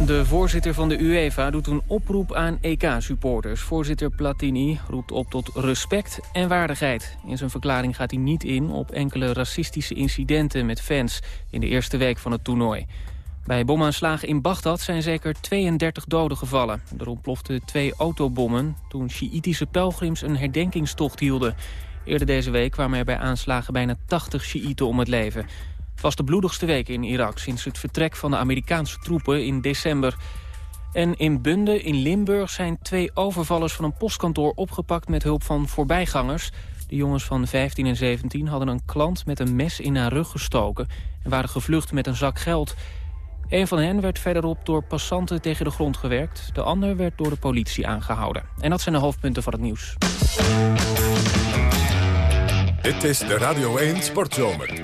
De voorzitter van de UEFA doet een oproep aan EK-supporters. Voorzitter Platini roept op tot respect en waardigheid. In zijn verklaring gaat hij niet in op enkele racistische incidenten met fans... in de eerste week van het toernooi. Bij bomaanslagen in Bagdad zijn zeker 32 doden gevallen. Er ontploften twee autobommen toen Sjiïtische pelgrims een herdenkingstocht hielden. Eerder deze week kwamen er bij aanslagen bijna 80 Sjiïten om het leven. Het was de bloedigste week in Irak sinds het vertrek van de Amerikaanse troepen in december. En in Bunde in Limburg zijn twee overvallers van een postkantoor opgepakt met hulp van voorbijgangers. De jongens van 15 en 17 hadden een klant met een mes in haar rug gestoken en waren gevlucht met een zak geld. Een van hen werd verderop door passanten tegen de grond gewerkt. De ander werd door de politie aangehouden. En dat zijn de hoofdpunten van het nieuws. Dit is de Radio 1 Sportzomer.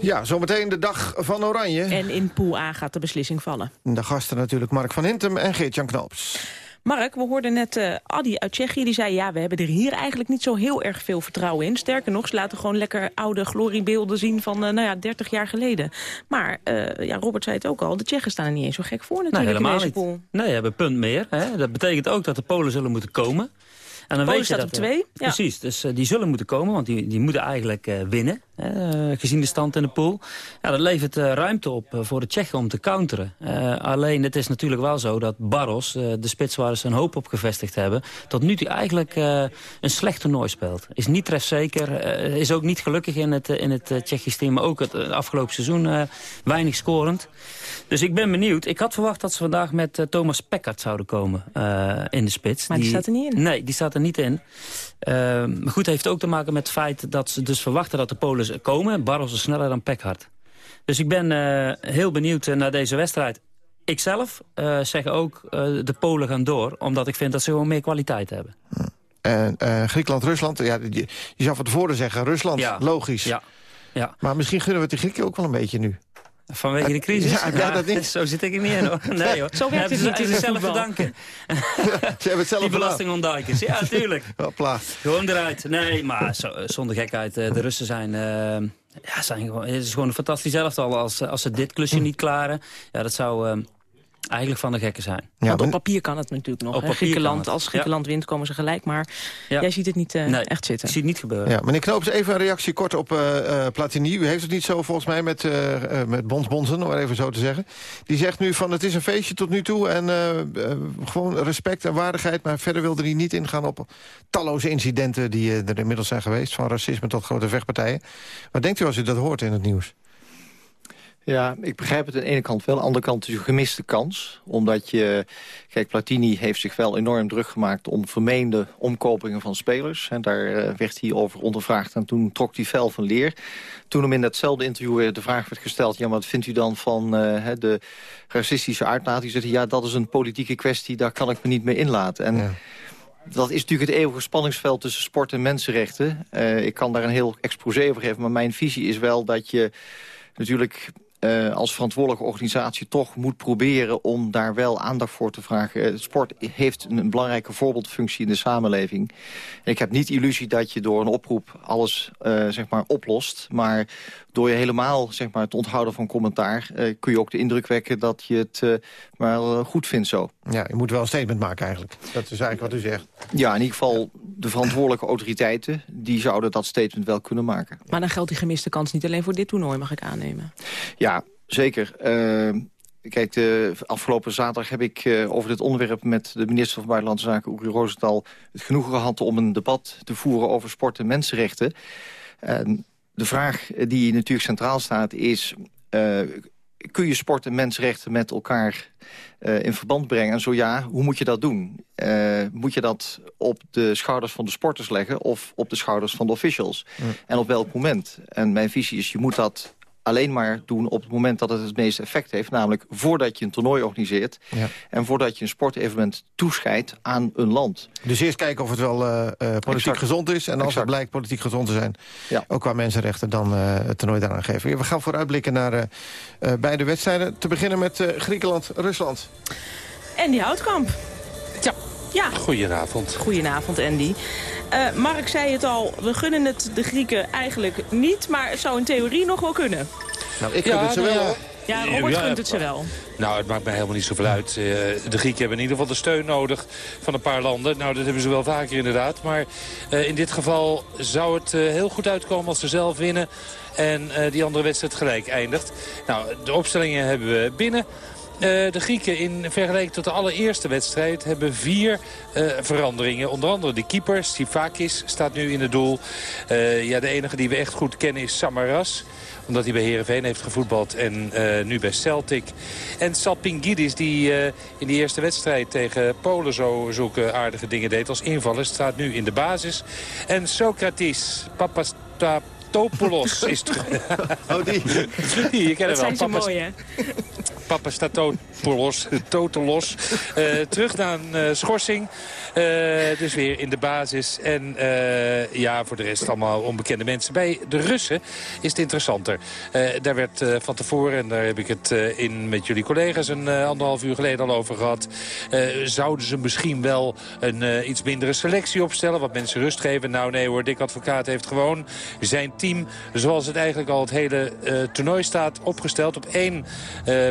Ja, zometeen de dag van Oranje. En in Pool A gaat de beslissing vallen. De gasten natuurlijk Mark van Hintem en Geert-Jan Knoops. Mark, we hoorden net uh, Adi uit Tsjechië. Die zei, ja, we hebben er hier eigenlijk niet zo heel erg veel vertrouwen in. Sterker nog, ze laten gewoon lekker oude gloriebeelden zien van, uh, nou ja, 30 jaar geleden. Maar, uh, ja, Robert zei het ook al, de Tsjechen staan er niet eens zo gek voor natuurlijk nee, helemaal in deze niet. pool. Nee, hebben een punt meer. Hè. Dat betekent ook dat de Polen zullen moeten komen. En dan Polen weet je staat dat, op twee. Ja. Precies, dus die zullen moeten komen, want die, die moeten eigenlijk winnen. Uh, gezien de stand in de pool. Ja, dat levert uh, ruimte op uh, voor de Tsjechen om te counteren. alleen het is natuurlijk wel zo dat Barros, de spits waar ze een hoop op gevestigd hebben... tot nu toe eigenlijk een slecht toernooi speelt. Is niet trefzeker, is ook niet gelukkig in het, in het Tsjechisch team... maar ook het afgelopen seizoen weinig scorend. Dus ik ben benieuwd. Ik had verwacht dat ze vandaag met Thomas Peckert zouden komen in de spits. Maar die, die, staat er niet in? Nee, die staat er niet in. maar goed, heeft ook te maken met het feit dat ze dus verwachten dat de Polen komen. Barros is sneller dan Pekhart. Dus ik ben uh, heel benieuwd uh, naar deze wedstrijd. ik zelf uh, zeg ook, uh, de Polen gaan door... omdat ik vind dat ze gewoon meer kwaliteit hebben. En uh, Griekenland, Rusland, ja, je, je zou van tevoren zeggen Rusland, ja. logisch. Ja. Ja. Maar misschien gunnen we het de Grieken ook wel een beetje nu. Vanwege de crisis? Ja, ja, dat niet. Zo zit ik er niet in hoor. Nee hoor. Zo werkt het niet in het zelf bedanken. Ja, ze hebben het zelf Die belastingontduikers, ja tuurlijk. Hopla. Gewoon eruit. Nee, maar zo, zonder gekheid, de Russen zijn... Uh, ja, zijn gewoon, het is gewoon een fantastisch elftal. Als, als ze dit klusje niet klaren, ja, dat zou... Uh, eigenlijk van de gekken zijn. Ja, Want op papier kan het natuurlijk nog. Op Griekenland, als Griekenland ja. wint, komen ze gelijk. Maar ja. jij ziet het niet uh, nee, echt zitten. Ik zie het niet gebeuren. Ja, meneer Knoops, even een reactie kort op uh, uh, Platini. U heeft het niet zo volgens mij met, met Bons Bonsen, om maar even zo te zeggen. Die zegt nu van het is een feestje tot nu toe. En gewoon respect en waardigheid. Maar verder wilde hij niet ingaan op talloze incidenten... die er inmiddels zijn geweest. Van racisme tot grote vechtpartijen. Wat denkt u als u dat hoort in het nieuws? Ja, ik begrijp het aan de ene kant wel. Aan de andere kant is een gemiste kans. Omdat je... Kijk, Platini heeft zich wel enorm druk gemaakt... om vermeende omkopingen van spelers. En daar uh, werd hij over ondervraagd. En toen trok hij fel van leer. Toen hem in datzelfde interview de vraag werd gesteld... ja, wat vindt u dan van uh, de racistische uitlating? Hij, ja, dat is een politieke kwestie. Daar kan ik me niet mee inlaten. En... Ja. Dat is natuurlijk het eeuwige spanningsveld tussen sport en mensenrechten. Uh, ik kan daar een heel exposé over geven, maar mijn visie is wel dat je natuurlijk uh, als verantwoordelijke organisatie toch moet proberen om daar wel aandacht voor te vragen. Uh, sport heeft een, een, belangrijke voorbeeldfunctie in de samenleving. En ik heb niet illusie dat je door een oproep alles uh, zeg maar oplost. Maar door je helemaal zeg maar, het onthouden van commentaar... kun je ook de indruk wekken dat je het wel goed vindt zo. Ja, je moet wel een statement maken eigenlijk. Dat is eigenlijk wat u zegt. Ja, in ieder geval de verantwoordelijke autoriteiten... die zouden dat statement wel kunnen maken. Maar dan geldt die gemiste kans niet alleen voor dit toernooi, mag ik aannemen. Ja, zeker. Uh, kijk, de afgelopen zaterdag heb ik uh, over dit onderwerp... met de minister van Buitenlandse Zaken, Uri Rosenthal... het genoegen gehad om een debat te voeren over sport en mensenrechten. En de vraag die natuurlijk centraal staat is... Uh, kun je sport en mensenrechten met elkaar uh, in verband brengen? En zo ja, hoe moet je dat doen? Uh, moet je dat op de schouders van de sporters leggen... of op de schouders van de officials? Mm. En op welk moment? En mijn visie is, je moet dat alleen maar doen op het moment dat het het meeste effect heeft. Namelijk voordat je een toernooi organiseert. Ja. En voordat je een sportevenement toescheidt aan een land. Dus eerst kijken of het wel uh, uh, politiek exact. gezond is. En als exact. het blijkt politiek gezond te zijn, ja. ook qua mensenrechten... dan uh, het toernooi daaraan geven. We gaan vooruitblikken naar beide wedstrijden. Te beginnen met Griekenland-Rusland. En die Houtkamp. Ja. Ja. Goedenavond. Goedenavond, Andy. Uh, Mark zei het al, we gunnen het de Grieken eigenlijk niet... maar het zou in theorie nog wel kunnen. Nou, ik gun ja, het ze wel. Ja. Ja, Robert gunt het ze wel. Nou, het maakt mij helemaal niet zoveel uit. Uh, de Grieken hebben in ieder geval de steun nodig van een paar landen. Nou, dat hebben ze wel vaker inderdaad. Maar uh, in dit geval zou het uh, heel goed uitkomen als ze zelf winnen... en die andere wedstrijd gelijk eindigt. Nou, de opstellingen hebben we binnen... Uh, de Grieken in vergelijking tot de allereerste wedstrijd hebben vier uh, veranderingen. Onder andere de keeper, Sifakis, staat nu in het doel. Uh, ja, de enige die we echt goed kennen is Samaras omdat hij bij Heerenveen heeft gevoetbald en nu bij Celtic. En Salpingidis, die in de eerste wedstrijd tegen Polen zo zulke aardige dingen deed als invaller, staat nu in de basis. En Socrates Papastapoulos is terug. Oh, die? die je kent wel. zijn zo mooi, hè? Papastatopoulos, Totelos. Uh, terug naar een uh, schorsing. Uh, dus weer in de basis. En uh, ja, voor de rest allemaal onbekende mensen. Bij de Russen is het interessanter. Uh, daar werd van tevoren, en daar heb ik het in met jullie collega's een anderhalf uur geleden al over gehad. zouden ze misschien wel een iets mindere selectie opstellen? Wat mensen rust geven? Nou nee hoor, Dick Advocaat heeft gewoon zijn zoals het eigenlijk al het hele toernooi staat, opgesteld op één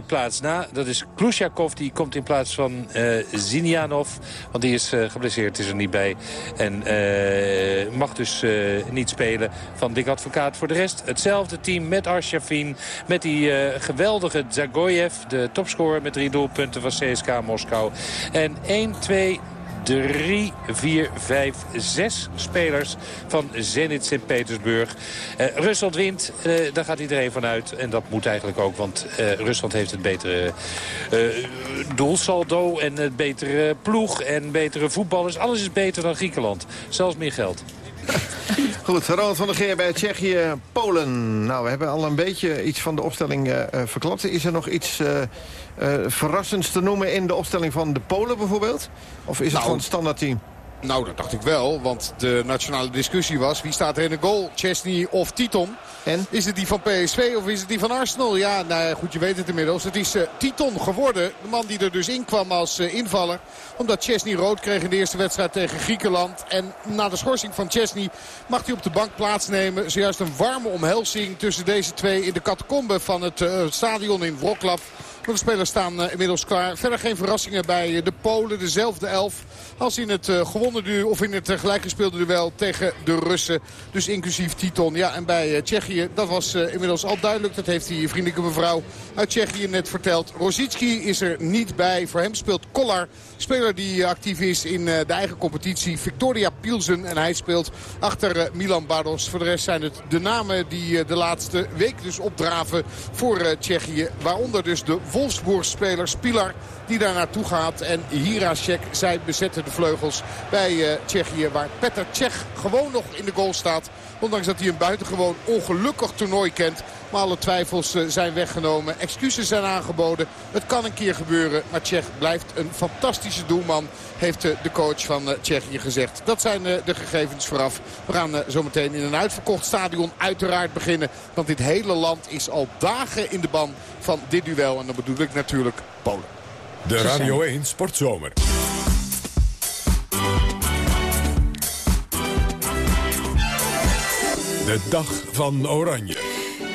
plaats na. Dat is Klusjakov, die komt in plaats van Zinianov. Want die is geblesseerd is er niet bij. En uh, mag dus uh, niet spelen van Dick Advocaat. Voor de rest hetzelfde team met Arshavin. Met die uh, geweldige Zagoyev, de topscorer met drie doelpunten van CSK Moskou. En 1, 2, 3, 4, 5, 6 spelers van Zenit Sint-Petersburg. Uh, Rusland wint, uh, daar gaat iedereen vanuit. En dat moet eigenlijk ook, want uh, Rusland heeft het betere doelsaldo... en het betere ploeg en betere voetballers. Alles is beter dan Griekenland. Zelfs meer geld. Goed, Ronald van der Geer bij Tsjechië, Polen. Nou, we hebben al een beetje iets van de opstelling uh, verklapt. Is er nog iets uh, uh, verrassends te noemen in de opstelling van de Polen bijvoorbeeld? Of is het nou, gewoon het standaard team? Nou, dat dacht ik wel. Want de nationale discussie was... wie staat er in de goal? Chesney of Titon? En? Is het die van PSV of is het die van Arsenal? Ja, nou goed, je weet het inmiddels. Het is uh, Titon geworden. De man die er dus in kwam als uh, invaller. Omdat Chesney rood kreeg in de eerste wedstrijd tegen Griekenland. En na de schorsing van Chesney mag hij op de bank plaatsnemen. Zojuist een warme omhelzing tussen deze twee in de catacombe van het uh, stadion in Wroclaw. De spelers staan uh, inmiddels klaar. Verder geen verrassingen bij uh, de Polen. Dezelfde elf als in het uh, gewonnen duel of in het gelijkgespeelde duel tegen de Russen. Dus inclusief Titon. Ja, en bij Tsjechië, dat was inmiddels al duidelijk. Dat heeft die vriendelijke mevrouw uit Tsjechië net verteld. Rosicki is er niet bij. Voor hem speelt Kollar. Speler die actief is in de eigen competitie. Victoria Pielsen. En hij speelt achter Milan Bardos. Voor de rest zijn het de namen die de laatste week dus opdraven voor Tsjechië. Waaronder dus de Wolfsburg-speler Spilar die daar naartoe gaat. En Hiracek, zij bezetten de vleugels bij uh, Tsjechië. Waar Petr Cech gewoon nog in de goal staat. Ondanks dat hij een buitengewoon ongelukkig toernooi kent. Maar alle twijfels uh, zijn weggenomen. Excuses zijn aangeboden. Het kan een keer gebeuren. Maar Tsjech blijft een fantastische doelman. Heeft uh, de coach van Tsjechië gezegd. Dat zijn de gegevens vooraf. We gaan zometeen in een uitverkocht stadion uiteraard beginnen. Want dit hele land is al dagen in de ban van dit duel. En dan bedoel ik natuurlijk Polen. De Radio 1 Sportzomer. De dag van Oranje.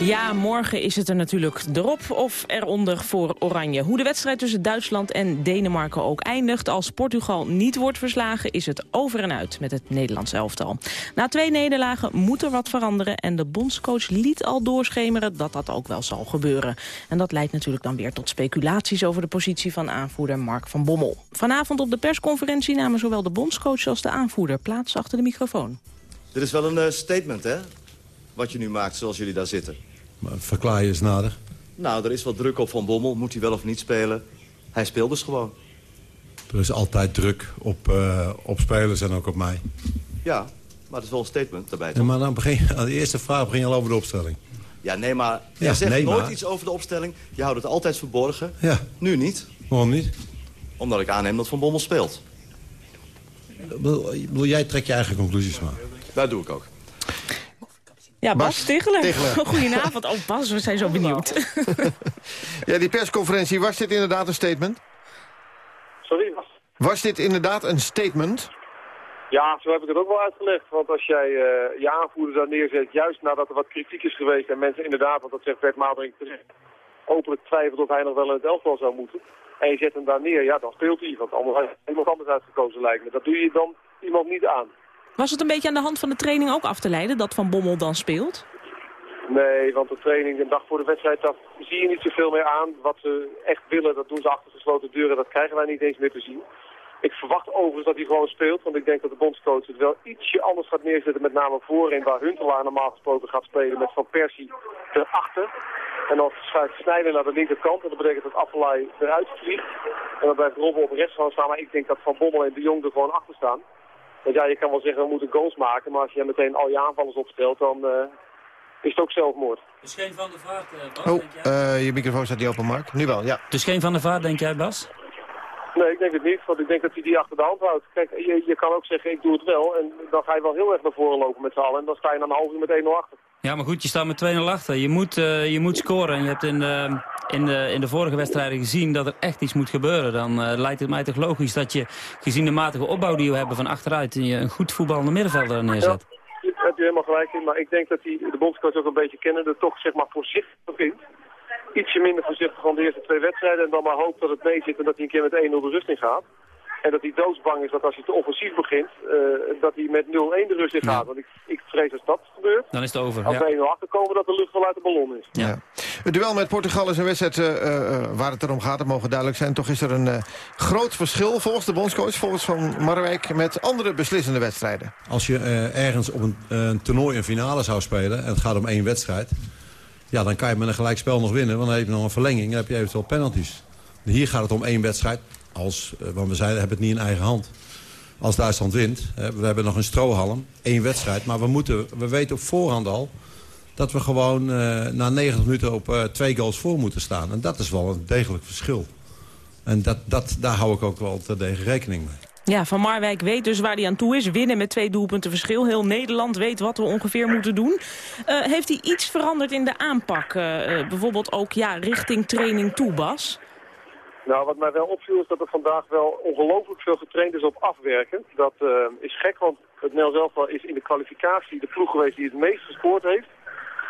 Ja, morgen is het er natuurlijk erop of eronder voor Oranje. Hoe de wedstrijd tussen Duitsland en Denemarken ook eindigt... als Portugal niet wordt verslagen, is het over en uit met het Nederlands elftal. Na twee nederlagen moet er wat veranderen... en de bondscoach liet al doorschemeren dat dat ook wel zal gebeuren. En dat leidt natuurlijk dan weer tot speculaties... over de positie van aanvoerder Mark van Bommel. Vanavond op de persconferentie namen zowel de bondscoach als de aanvoerder plaats achter de microfoon. Dit is wel een uh, statement, hè? Wat je nu maakt, zoals jullie daar zitten. Maar verklaar je eens nader. Nou, er is wat druk op Van Bommel. Moet hij wel of niet spelen? Hij speelt dus gewoon. Er is altijd druk op, uh, op spelers en ook op mij. Ja, maar het is wel een statement daarbij. Ja, maar dan begin je, aan de eerste vraag begin je al over de opstelling. Ja, nee, maar je ja, zegt nee, nooit maar. iets over de opstelling. Je houdt het altijd verborgen. Ja. Nu niet. Waarom niet? Omdat ik aanneem dat Van Bommel speelt. Wil jij trek je eigen conclusies maar. Dat doe ik ook. Ja, Bas, Bas Tichelen. Tichelen. Goedenavond. Oh, Bas, we zijn zo benieuwd. ja, die persconferentie, was dit inderdaad een statement? Sorry, was... Was dit inderdaad een statement? Ja, zo heb ik het ook wel uitgelegd. Want als jij uh, je aanvoerder daar neerzet, juist nadat er wat kritiek is geweest... en mensen inderdaad, want dat zegt Bert Maaldering terecht... openlijk twijfelt of hij nog wel in het elftal zou moeten... en je zet hem daar neer, ja, dan speelt hij. Want anders heeft iemand anders uitgekozen, lijkt me. Dat doe je dan iemand niet aan. Was het een beetje aan de hand van de training ook af te leiden dat Van Bommel dan speelt? Nee, want de training een dag voor de wedstrijd, daar zie je niet zoveel meer aan. Wat ze echt willen, dat doen ze achter gesloten deuren. Dat krijgen wij niet eens meer te zien. Ik verwacht overigens dat hij gewoon speelt, want ik denk dat de bondscoach het wel ietsje anders gaat neerzetten. Met name voorin, waar Huntelaar normaal gesproken gaat spelen met Van Persie erachter. En dan schuift Snijder naar de linkerkant. En dat betekent dat Affelay eruit vliegt. En dan blijft Robben op rechts gaan staan. Maar ik denk dat Van Bommel en de Jong er gewoon achter staan. Want ja, je kan wel zeggen we moeten goals maken. Maar als je meteen al je aanvallers opstelt, dan uh, is het ook zelfmoord. Dus geen Van der Vaart, uh, Bas, Oh, uh, je microfoon staat niet open, Mark. Nu wel, ja. Dus geen Van der Vaart, denk jij, Bas? Nee, ik denk het niet, want ik denk dat hij die achter de hand houdt. Kijk, je, je kan ook zeggen, ik doe het wel. En dan ga je wel heel erg naar voren lopen met z'n allen. En dan sta je na een half uur met 1-0 achter. Ja, maar goed, je staat met 2-0 achter. Je moet, uh, je moet scoren. En je hebt in de, in, de, in de vorige wedstrijden gezien dat er echt iets moet gebeuren. Dan uh, lijkt het mij toch logisch dat je, gezien de matige opbouw die we hebben van achteruit... je een goed voetballende middenvelder neerzet. Daar heb je helemaal gelijk in. Maar ik denk dat hij de bondscoach ook een beetje kennen. Er toch zeg maar voorzichtig vindt. Ietsje minder voorzichtig van de eerste twee wedstrijden. En dan maar hoopt dat het mee zit en dat hij een keer met 1-0 de rust in gaat. En dat hij doodsbang is dat als hij te offensief begint, uh, dat hij met 0-1 de rust in gaat. Ja. Want ik, ik vrees als dat gebeurt, dan is het over. Als we 1-0 achterkomen, dat de lucht wel uit de ballon is. Ja. Ja. Het duel met Portugal is een wedstrijd uh, uh, waar het erom gaat, het mogen duidelijk zijn. Toch is er een groot verschil volgens de bondscoach, volgens Van Marwijk, met andere beslissende wedstrijden. Als je ergens op een, een toernooi een finale zou spelen, en het gaat om één wedstrijd... ja, dan kan je met een gelijkspel nog winnen, want dan heb je nog een verlenging en dan heb je eventueel penalties. Hier gaat het om één wedstrijd. Als, want we zeiden, hebben het niet in eigen hand. als Duitsland wint. we hebben nog een strohalm, één wedstrijd. Maar we, moeten, we weten op voorhand al dat we gewoon na 90 minuten op twee goals voor moeten staan. En dat is wel een degelijk verschil. En dat, dat, daar hou ik ook wel tegen rekening mee. Ja, Van Marwijk weet dus waar hij aan toe is. Winnen met twee doelpunten verschil. Heel Nederland weet wat we ongeveer moeten doen. Heeft hij iets veranderd in de aanpak? Bijvoorbeeld ook ja, richting training toe, Bas? Nou, wat mij wel opviel is dat er vandaag wel ongelooflijk veel getraind is op afwerken. Dat uh, is gek, want het Nel zelf is in de kwalificatie de ploeg geweest die het meest gescoord heeft.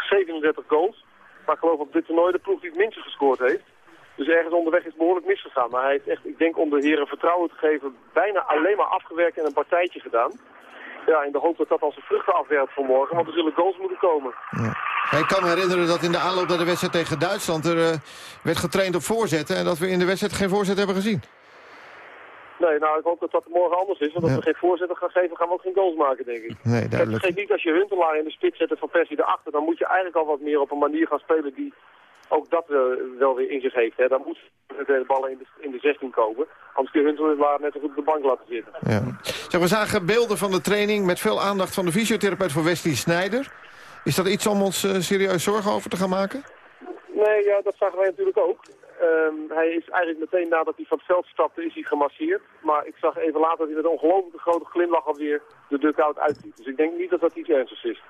37 goals. Maar ik geloof op dit toernooi de ploeg die het minste gescoord heeft. Dus ergens onderweg is behoorlijk misgegaan. Maar hij heeft echt, ik denk om de heren vertrouwen te geven, bijna alleen maar afgewerkt en een partijtje gedaan. Ja, in de hoop dat dat als een vruchten afwerpt voor morgen, want er zullen goals moeten komen. Ja. Ik kan me herinneren dat in de aanloop naar de wedstrijd tegen Duitsland er uh, werd getraind op voorzetten en dat we in de wedstrijd geen voorzet hebben gezien. Nee, nou ik hoop dat dat morgen anders is. Want als we geen voorzetten gaan geven, gaan we ook geen goals maken, denk ik. Nee, duidelijk. Vergeet niet, als je Huntelaar in de spits zet Van Persie erachter, dan moet je eigenlijk al wat meer op een manier gaan spelen die ook dat wel weer in zich heeft. Hè. Dan moet de ballen in de, in de 16 komen. Anders kun je Huntelaar net op de bank laten zitten. Ja. Zeg, we zagen beelden van de training met veel aandacht van de fysiotherapeut voor Wesley Snijder. Is dat iets om ons uh, serieus zorgen over te gaan maken? Nee, ja, dat zagen wij natuurlijk ook. Um, hij is eigenlijk meteen nadat hij van het veld stapte, is hij gemasseerd. Maar ik zag even later dat hij met een ongelooflijke grote glimlach alweer de dugout uitziet. Dus ik denk niet dat dat iets ernstigs is.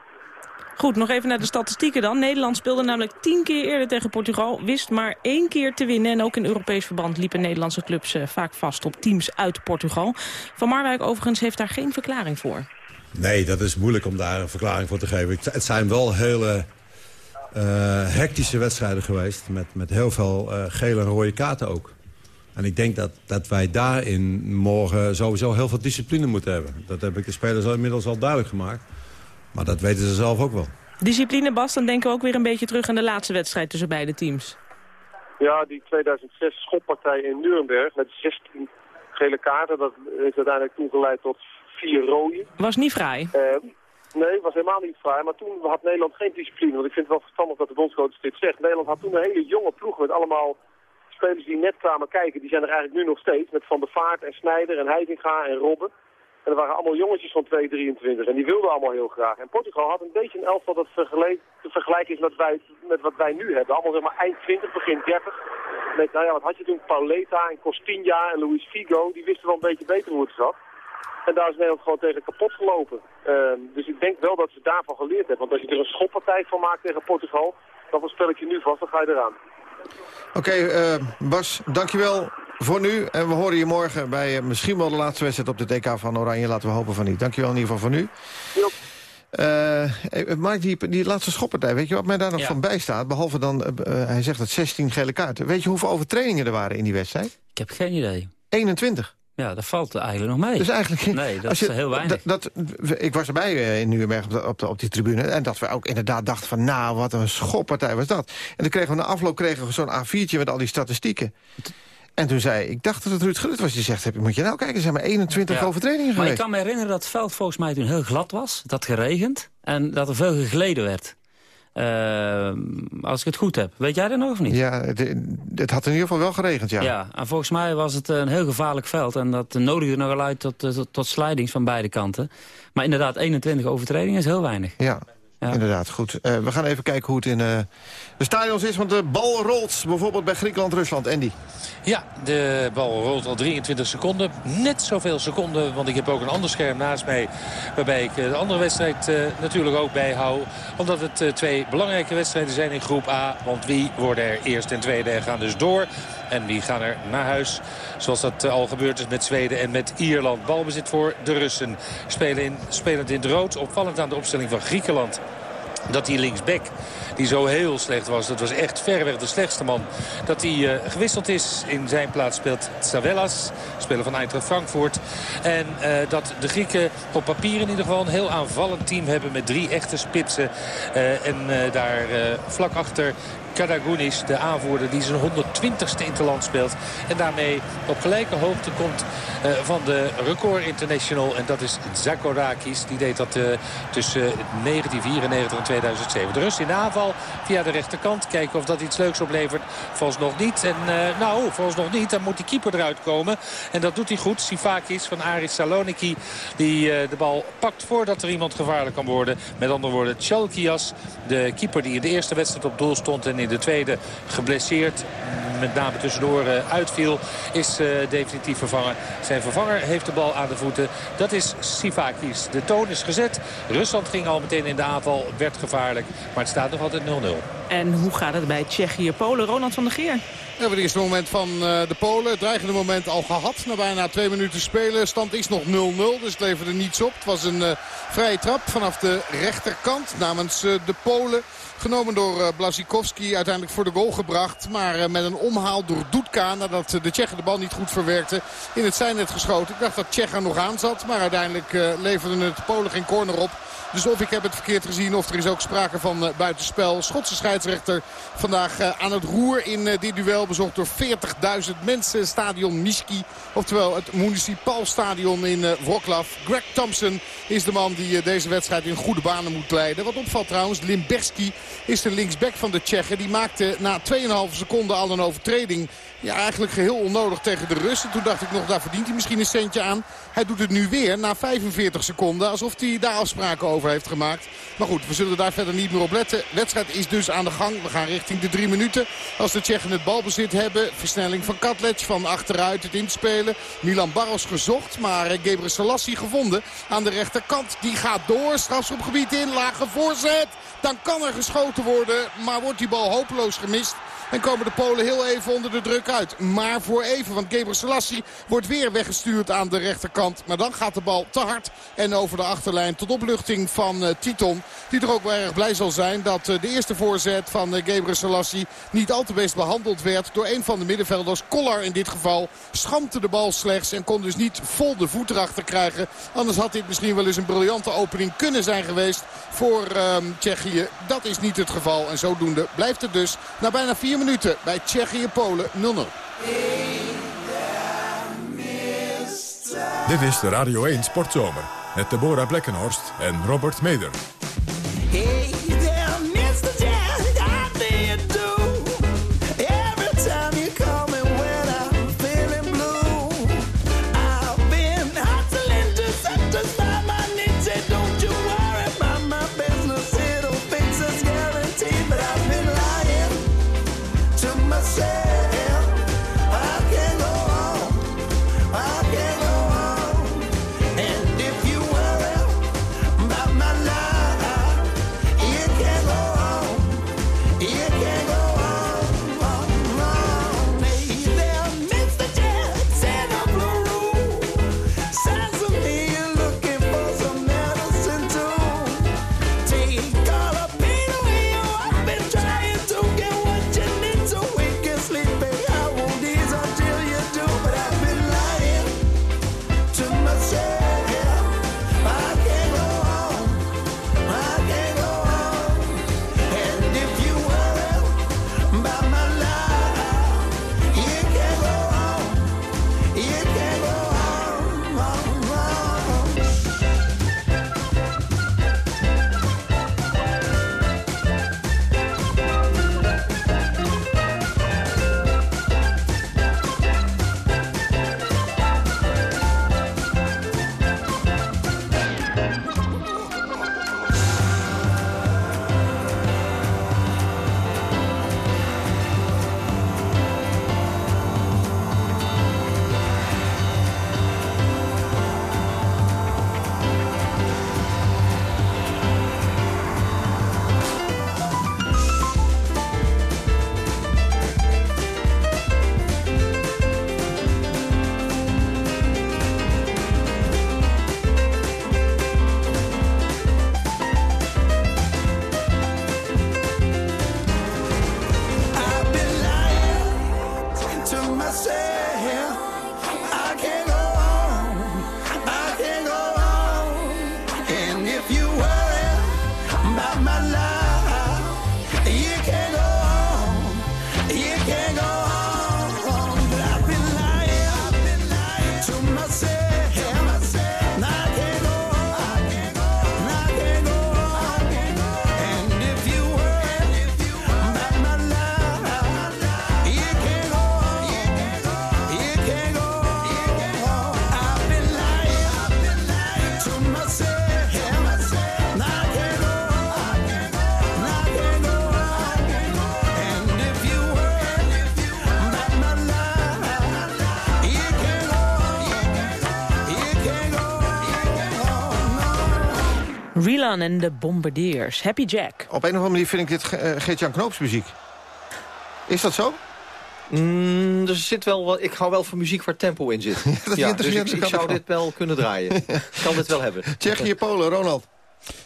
Goed, nog even naar de statistieken dan. Nederland speelde namelijk tien keer eerder tegen Portugal. Wist maar één keer te winnen. En ook in Europees verband liepen Nederlandse clubs uh, vaak vast op teams uit Portugal. Van Marwijk overigens heeft daar geen verklaring voor. Nee, dat is moeilijk om daar een verklaring voor te geven. Het zijn wel hele uh, hectische wedstrijden geweest. Met, met heel veel uh, gele en rode kaarten ook. En ik denk dat, dat wij daarin morgen sowieso heel veel discipline moeten hebben. Dat heb ik de spelers al inmiddels al duidelijk gemaakt. Maar dat weten ze zelf ook wel. Discipline, Bas, dan denken we ook weer een beetje terug aan de laatste wedstrijd tussen beide teams. Ja, die 2006 schoppartij in Nuremberg met 16 gele kaarten. Dat is uiteindelijk toegeleid tot vier rode. Was niet vrij? Uh, nee, was helemaal niet vrij. Maar toen had Nederland geen discipline. Want ik vind het wel verstandig dat de bondscoach dit zegt. Nederland had toen een hele jonge ploeg met allemaal spelers die net kwamen kijken. Die zijn er eigenlijk nu nog steeds. Met Van der Vaart en Snijder en Heitinga en Robben. En er waren allemaal jongetjes van 2, 23 en die wilden allemaal heel graag. En Portugal had een beetje een elftal dat te vergelijken is met, wij, met wat wij nu hebben. Allemaal zeg maar eind 20, begin 30. Met, nou ja, wat had je toen? Pauleta en Costinha en Luis Figo. Die wisten wel een beetje beter hoe het zat. En daar is Nederland gewoon tegen kapot gelopen. Uh, dus ik denk wel dat ze daarvan geleerd hebben. Want als je er een schoppartij van maakt tegen Portugal, dan voorspel ik je nu vast, dan ga je eraan. Oké, okay, uh, Bas, dankjewel voor nu. En we horen je morgen bij uh, misschien wel de laatste wedstrijd op de DK van Oranje. Laten we hopen van niet. Dankjewel in ieder geval voor nu. Uh, Mark, die, die laatste schoppartij, weet je wat mij daar nog ja. van bij staat? Behalve dan, uh, hij zegt dat 16 gele kaarten. Weet je hoeveel overtredingen er waren in die wedstrijd? Ik heb geen idee. 21. Ja, dat valt eigenlijk nog mee. Dus eigenlijk, nee, dat is heel weinig. Dat, ik was erbij in Nuremberg op, op, op, die tribune. En dat we ook inderdaad dachten van, nou, wat een schoppartij was dat. En dan kregen we na afloop kregen we zo'n A4'tje met al die statistieken. En toen zei ik, dacht dat het Ruud Gullit was. Die zegt, moet je nou kijken, er zijn maar 21 ja. overtredingen geweest. Maar ik kan me herinneren dat het veld volgens mij toen heel glad was. Dat geregend. En dat er veel gegleden werd. Uh, als ik het goed heb. Weet jij dat nog of niet? Ja, het, het, had in ieder geval wel geregend, ja. Ja, en volgens mij was het een heel gevaarlijk veld. En dat nodigde nogal uit tot, tot, tot slijdings van beide kanten. Maar inderdaad, 21 overtredingen is heel weinig. Ja, ja. Inderdaad, goed. Uh, we gaan even kijken hoe het in uh, de stadions is. Want de bal rolt bijvoorbeeld bij Griekenland-Rusland. Andy. Ja, de bal rolt al 23 seconden. Net zoveel seconden, want ik heb ook een ander scherm naast mij... waarbij ik de andere wedstrijd uh, natuurlijk ook bijhoud. Omdat het twee belangrijke wedstrijden zijn in groep A. Want wie worden er eerst en tweede en gaan dus door... En wie gaan er naar huis. Zoals dat al gebeurd is met Zweden en met Ierland. Balbezit voor de Russen. Spelen in, spelend in het rood. Opvallend aan de opstelling van Griekenland dat die linksback, die zo heel slecht was... dat was echt verreweg de slechtste man... dat hij uh, gewisseld is. In zijn plaats speelt Tsavellas, speler van Eintracht Frankfurt. En uh, dat de Grieken op papier in ieder geval een heel aanvallend team hebben... met drie echte spitsen. En daar vlak achter Karagunis, de aanvoerder die zijn 120ste interland speelt. En daarmee op gelijke hoogte komt uh, van de record international. En dat is Zakorakis. Die deed dat uh, tussen 1994 en 2007. De Rus in aanval via de rechterkant. Kijken of dat iets leuks oplevert. Volgens nog niet. En uh, nou, volgens nog niet. Dan moet die keeper eruit komen. En dat doet hij goed. Sifakis van Aris Saloniki. Die de bal pakt voordat er iemand gevaarlijk kan worden. Met andere woorden, Chalkias. De keeper die in de eerste wedstrijd op doel stond. En in de tweede geblesseerd. Met name tussendoor uitviel. Is definitief vervangen. Zijn vervanger heeft de bal aan de voeten. Dat is Sivakis. De toon is gezet. Rusland ging al meteen in de aanval. Werd gevaarlijk. Maar het staat nog altijd 0-0. En hoe gaat het bij Tsjechië-Polen? Ronald van der Geer. We hebben het eerste moment van uh, de Polen. Het dreigende moment al gehad. Na bijna twee minuten spelen. Stand is nog 0-0. Dus het leverde niets op. Het was een vrije trap vanaf de rechterkant namens de Polen. Genomen door uh, Blazikowski. Uiteindelijk voor de goal gebracht. Maar uh, met een omhaal door Doetka. Nadat de Tsjechen de bal niet goed verwerkte. In het zijnet geschoten. Ik dacht dat Tsjech er nog aan zat. Maar uiteindelijk leverde het Polen geen corner op. Dus of ik heb het verkeerd gezien of er is ook sprake van buitenspel. Schotse scheidsrechter vandaag aan het roer in dit duel. Bezocht door 40.000 mensen. Stadion Miski. Oftewel het municipaalstadion in Wroclaw. Greg Thompson is de man die deze wedstrijd in goede banen moet leiden. Wat opvalt trouwens, Limberski is de linksback van de Tsjechen. Die maakte na 2,5 seconden al een overtreding ja, eigenlijk geheel onnodig tegen de Russen. Toen dacht ik nog, daar verdient hij misschien een centje aan. Hij doet het nu weer na 45 seconden. Alsof hij daar afspraken over heeft gemaakt. Maar goed, we zullen daar verder niet meer op letten. Wedstrijd is dus aan de gang. We gaan richting de drie minuten. Als de Tsjechen het balbezit hebben. Versnelling van Katlec van achteruit het inspelen. Milan Barros gezocht, maar Gebre Selassie gevonden aan de rechterkant. Die gaat door, strafschopgebied in, lage voorzet. Dan kan er geschoten worden, maar wordt die bal hopeloos gemist. En komen de Polen heel even onder de druk uit. Maar voor even, want Gebre Selassie wordt weer weggestuurd aan de rechterkant. Maar dan gaat de bal te hard en over de achterlijn tot opluchting van uh, Titon. Die er ook wel erg blij zal zijn dat uh, de eerste voorzet van uh, Gebre Selassie niet al te best behandeld werd door een van de middenvelders. Kollar in dit geval schampte de bal slechts en kon dus niet vol de voet erachter krijgen. Anders had dit misschien wel eens een briljante opening kunnen zijn geweest voor ehm, Tsjechië. Dat is niet het geval en zodoende blijft het dus na bijna vier minuten bij Tsjechië-Polen 0-0. Dit is de Radio 1 Sportzomer met Deborah Blekkenhorst en Robert Meder. En de Bombardiers. Happy Jack. Op een of andere manier vind ik dit Ge- eh, Geert-Jan Knoops muziek. Is dat zo? Mm, er zit wel wat, ik hou wel van muziek waar tempo in zit. dat ja, dus ik, zou dit wel kunnen draaien. Ik kan dit wel hebben. Tsjechië, Polen, Ronald.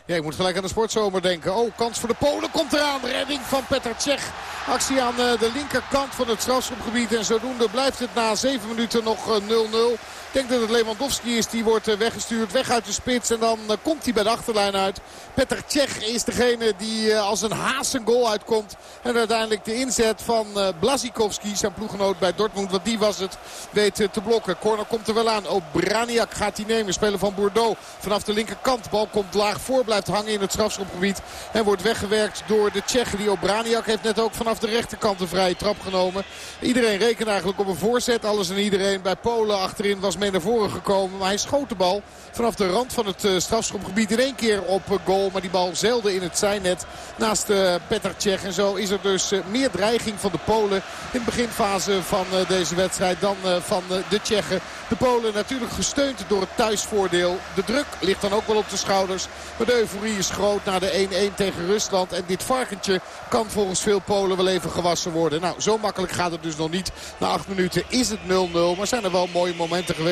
Ja, ik moet gelijk aan de sportzomer denken. Oh, kans voor de Polen komt eraan. Redding van Petr Cech. Actie aan eh, de linkerkant van het strafschopgebied. En zodoende blijft het na 7 minuten nog eh, 0-0. Ik denk dat het Lewandowski is. Die wordt eh, weggestuurd. Weg uit de spits. En dan eh, komt hij bij de achterlijn uit. Petr Cech is degene die eh, als een haas een goal uitkomt. En uiteindelijk de inzet van Blazikowski. Zijn ploeggenoot bij Dortmund. Want die was het. Weet te blokken. Corner komt er wel aan. Obraniak gaat hij nemen. Speler van Bordeaux. Vanaf de linkerkant. Bal komt laag voor. Blijft hangen in het strafschopgebied. En wordt weggewerkt door de Tsjechen. Die Obraniak heeft net ook vanaf de rechterkant een vrije trap genomen. Iedereen rekent eigenlijk op een voorzet. Alles en iedereen bij Polen achterin was mee naar voren gekomen. Maar hij schoot de bal vanaf de rand van het eh, strafschopgebied in één keer op eh, goal. Maar die bal zeilde in het zijnet naast eh, Petr Cech. En zo is er dus meer dreiging van de Polen in de beginfase van deze wedstrijd dan van de Tsjechen. De Polen natuurlijk gesteund door het thuisvoordeel. De druk ligt dan ook wel op de schouders. Maar de euforie is groot na de 1-1 tegen Rusland. En dit varkentje kan volgens veel Polen wel even gewassen worden. Nou, zo makkelijk gaat het dus nog niet. Na acht minuten is het 0-0. Maar zijn er wel mooie momenten geweest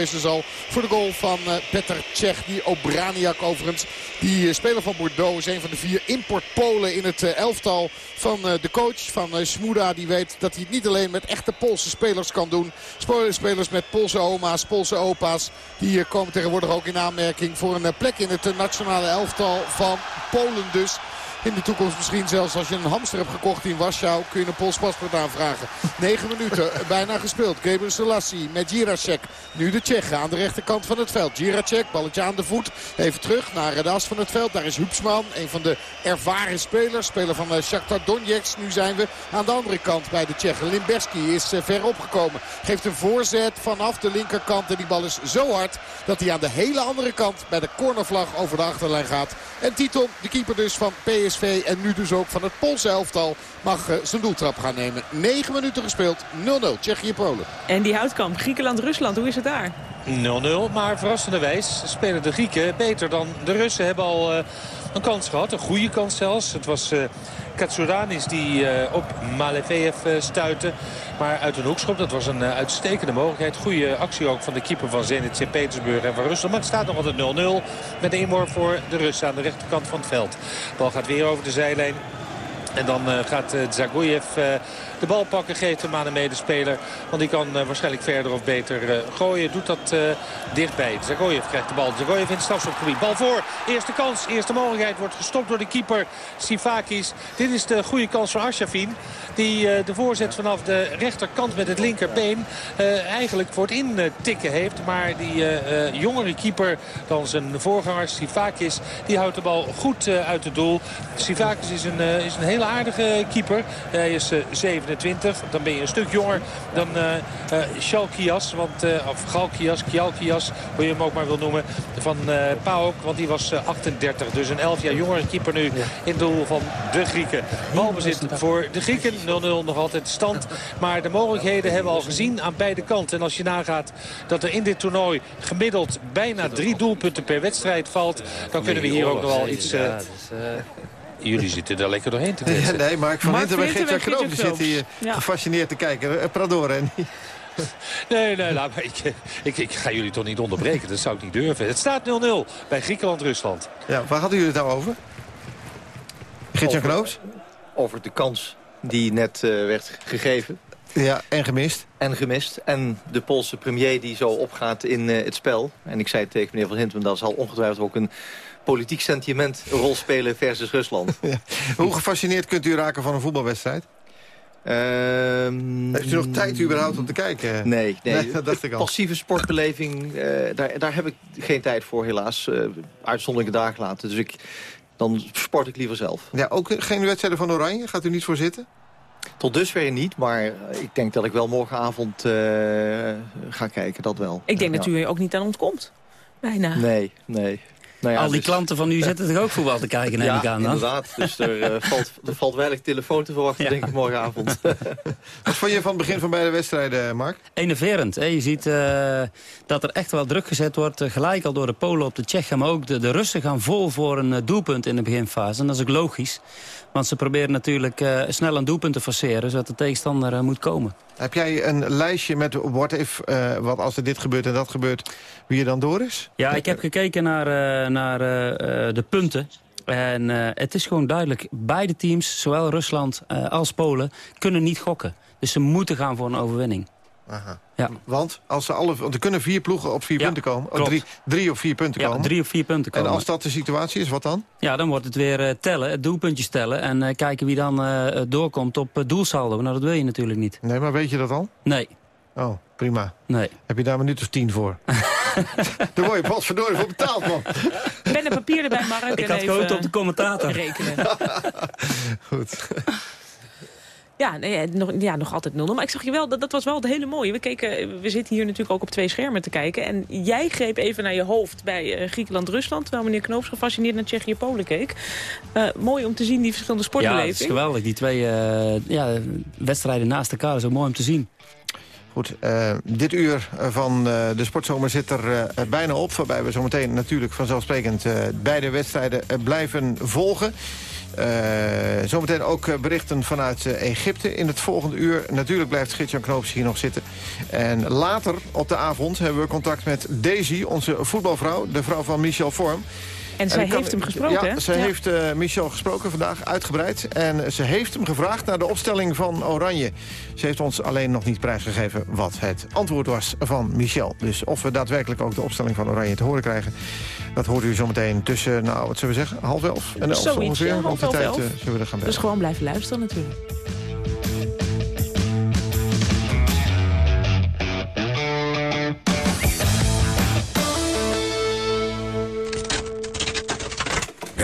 voor de goal van eh, Petr Cech. Die Obraniak overigens. Die eh, speler van Bordeaux is een van de vier import-Polen in het eh, elftal van de coach van Smuda. Die weet dat hij het niet alleen met echte Poolse spelers kan doen. Spelers met Poolse oma's, Poolse opa's. Die komen tegenwoordig ook in aanmerking voor een plek in het nationale elftal van Polen dus. In de toekomst misschien zelfs als je een hamster hebt gekocht in Warschau... kun je een Pools paspoort aanvragen. 9 minuten, eh, bijna gespeeld. Geber Selassie met Giracek. Nu de Tsjechen aan de rechterkant van het veld. Giracek, balletje aan de voet. Even terug naar de as van het veld. Daar is Hupsman, een van de ervaren spelers. Speler van eh, Shakhtar Donetsk. Nu zijn we aan de andere kant bij de Tsjechen. Limberski is eh, ver opgekomen. Geeft een voorzet vanaf de linkerkant. En die bal is zo hard dat hij aan de hele andere kant... bij de cornervlag over de achterlijn gaat. En Titon, de keeper dus van PSV en nu dus ook van het Poolse elftal... mag eh, zijn doeltrap gaan nemen. 9 minuten gespeeld, 0-0. Tsjechië-Polen. En die houtkamp, Griekenland-Rusland, hoe is het daar? 0-0, maar verrassenderwijs spelen de Grieken beter dan de Russen. Hebben al eh, een kans gehad, een goede kans zelfs. Het was eh Katsoudanis die eh, op Maleveev eh, stuitte. Maar uit een hoekschop, dat was een eh, uitstekende mogelijkheid. Goede actie ook van de keeper van Zenit Sint-Petersburg en van Rusland. Maar het staat nog altijd 0-0 met inworp voor de Russen aan de rechterkant van het veld. De bal gaat weer over de zijlijn. En dan gaat Zagoyev de bal pakken. Geeft hem aan een medespeler. Want die kan eh, waarschijnlijk verder of beter eh, gooien. Doet dat eh, dichtbij. Zagoyev krijgt de bal. Zagoyev in het strafschopgebied. Bal voor. Eerste kans. Eerste mogelijkheid. Wordt gestopt door de keeper Sivakis. Dit is de goede kans voor Asjafin. Die de voorzet vanaf de rechterkant met het linkerbeen eigenlijk voor het intikken heeft. Maar die jongere keeper dan zijn voorganger Sivakis. Die houdt de bal goed uit het doel. Sivakis is een, is een hele aardige keeper. Hij is 37. Dan ben je een stuk jonger dan Chalkias. Want, of Galkias, Kialkias, hoe je hem ook maar wil noemen. Van Paok, want die was 38. Dus een 11 jaar jongere keeper nu in doel van de Grieken. Balbezit voor de Grieken. 0-0 nog altijd stand. Maar de mogelijkheden hebben we al gezien aan beide kanten. En als je nagaat dat er in dit toernooi gemiddeld bijna drie doelpunten per wedstrijd valt... dan kunnen we hier ook nog wel iets... Uh... Jullie zitten daar lekker doorheen te kletsen. Ja, nee, maar ik van Mark Winter bij Winter Geert-Jan bij Knoop. Die zit hier Ja. gefascineerd te kijken. Eh, Prador, hè? Nee, nee, laat maar. Ik, ik, ik ga jullie toch niet onderbreken. Dat zou ik niet durven. Het staat 0-0 bij Griekenland-Rusland. Ja, waar hadden jullie het nou over? Geert-Jan Over- Knoops? Over de kans die net eh, werd gegeven. Ja, en gemist. En gemist. En de Poolse premier die zo opgaat in eh, het spel. En ik zei het tegen meneer Van Hinten, dat zal ongetwijfeld ook een politiek sentiment een rol spelen versus Rusland. Hoe gefascineerd kunt u raken van een voetbalwedstrijd? Ehm, Heeft u nog tijd überhaupt om te kijken? Nee, nee. Nee, dat dacht ik al. Passieve sportbeleving, eh, daar, daar heb ik geen tijd voor helaas. eh uitzonderlijke dagen laten. Dus ik, dan sport ik liever zelf. Ja, ook geen wedstrijden van Oranje? Gaat u niet voor zitten? Tot dusver niet, maar eh, ik denk dat ik wel morgenavond eh, ga kijken, dat wel. Ik denk Ja. dat u er ook niet aan ontkomt. Bijna. Nee, nee. Nou ja, Al die dus- klanten van u zitten toch ook voetbal te kijken, neem ja, ik aan dan? inderdaad. Dus er, eh, valt, er valt weinig telefoon te verwachten, denk ik, morgenavond. Wat vond je van het begin van beide wedstrijden, Mark? Enerverend. Hè? Je ziet eh, dat er echt wel druk gezet wordt. eh, gelijk al door de Polen op de Tsjechen. Maar ook de, de Russen gaan vol voor een eh, doelpunt in de beginfase. En dat is ook logisch. Want ze proberen natuurlijk eh, snel een doelpunt te forceren. Zodat de tegenstander eh, moet komen. Heb jij een lijstje met what if, eh, wat als er dit gebeurt en dat gebeurt, wie er dan door is? Ja, ik heb gekeken naar, naar de punten. En het is gewoon duidelijk. Beide teams, zowel Rusland als Polen, kunnen niet gokken. Dus ze moeten gaan voor een overwinning. Aha. Ja. Want, als ze alle, want er kunnen vier ploegen op vier Ja, punten komen. Oh, drie, drie of vier punten Ja, komen. drie of vier punten komen. En als dat de situatie is, wat dan? Ja, dan wordt het weer eh, tellen, het doelpuntjes tellen... en eh, kijken wie dan eh, doorkomt op uh, doelsaldo. Nou, dat wil je natuurlijk niet. Nee, maar weet je dat al? Nee. Oh, prima. Nee. Heb je daar een minuut of tien voor? Daar word je pas verdorie voor betaald, man. Pen en papier erbij, Mark. Ik en had gehoopt op de commentator. Rekenen. Goed. Ja, nee, ja, nog, ja, nog altijd 0-0. Maar ik zag je wel, dat, dat was wel het hele mooie. We, keken, we zitten hier natuurlijk ook op twee schermen te kijken. En jij greep even naar je hoofd bij eh, Griekenland-Rusland... terwijl meneer Knoops gefascineerd naar Tsjechië-Polen keek. Eh, mooi om te zien, die verschillende Ja, het is sportbeleving. geweldig. Die twee eh, ja, wedstrijden naast elkaar is ook mooi om te zien. Goed, eh, dit uur van eh, de sportzomer zit er eh, bijna op. Waarbij we zometeen natuurlijk vanzelfsprekend eh, beide wedstrijden eh, blijven volgen. Eh, zometeen ook eh, berichten vanuit eh, Egypte in het volgende uur. Natuurlijk blijft Gert-Jan hier nog zitten. En later op de avond hebben we contact met Daisy, onze voetbalvrouw. De vrouw van Michel Vorm. En zij heeft hem gesproken, Ja, hè? ze Ja. heeft eh, Michel gesproken vandaag, uitgebreid. En ze heeft hem gevraagd naar de opstelling van Oranje. Ze heeft ons alleen nog niet prijsgegeven wat het antwoord was van Michel. Dus of we daadwerkelijk ook de opstelling van Oranje te horen krijgen... dat hoort u zometeen tussen, nou, wat zullen we zeggen, half elf en elf Zoiets, ongeveer. ja, Op half elf, tijd eh, zullen we er gaan Dus bellen. gewoon blijven luisteren natuurlijk.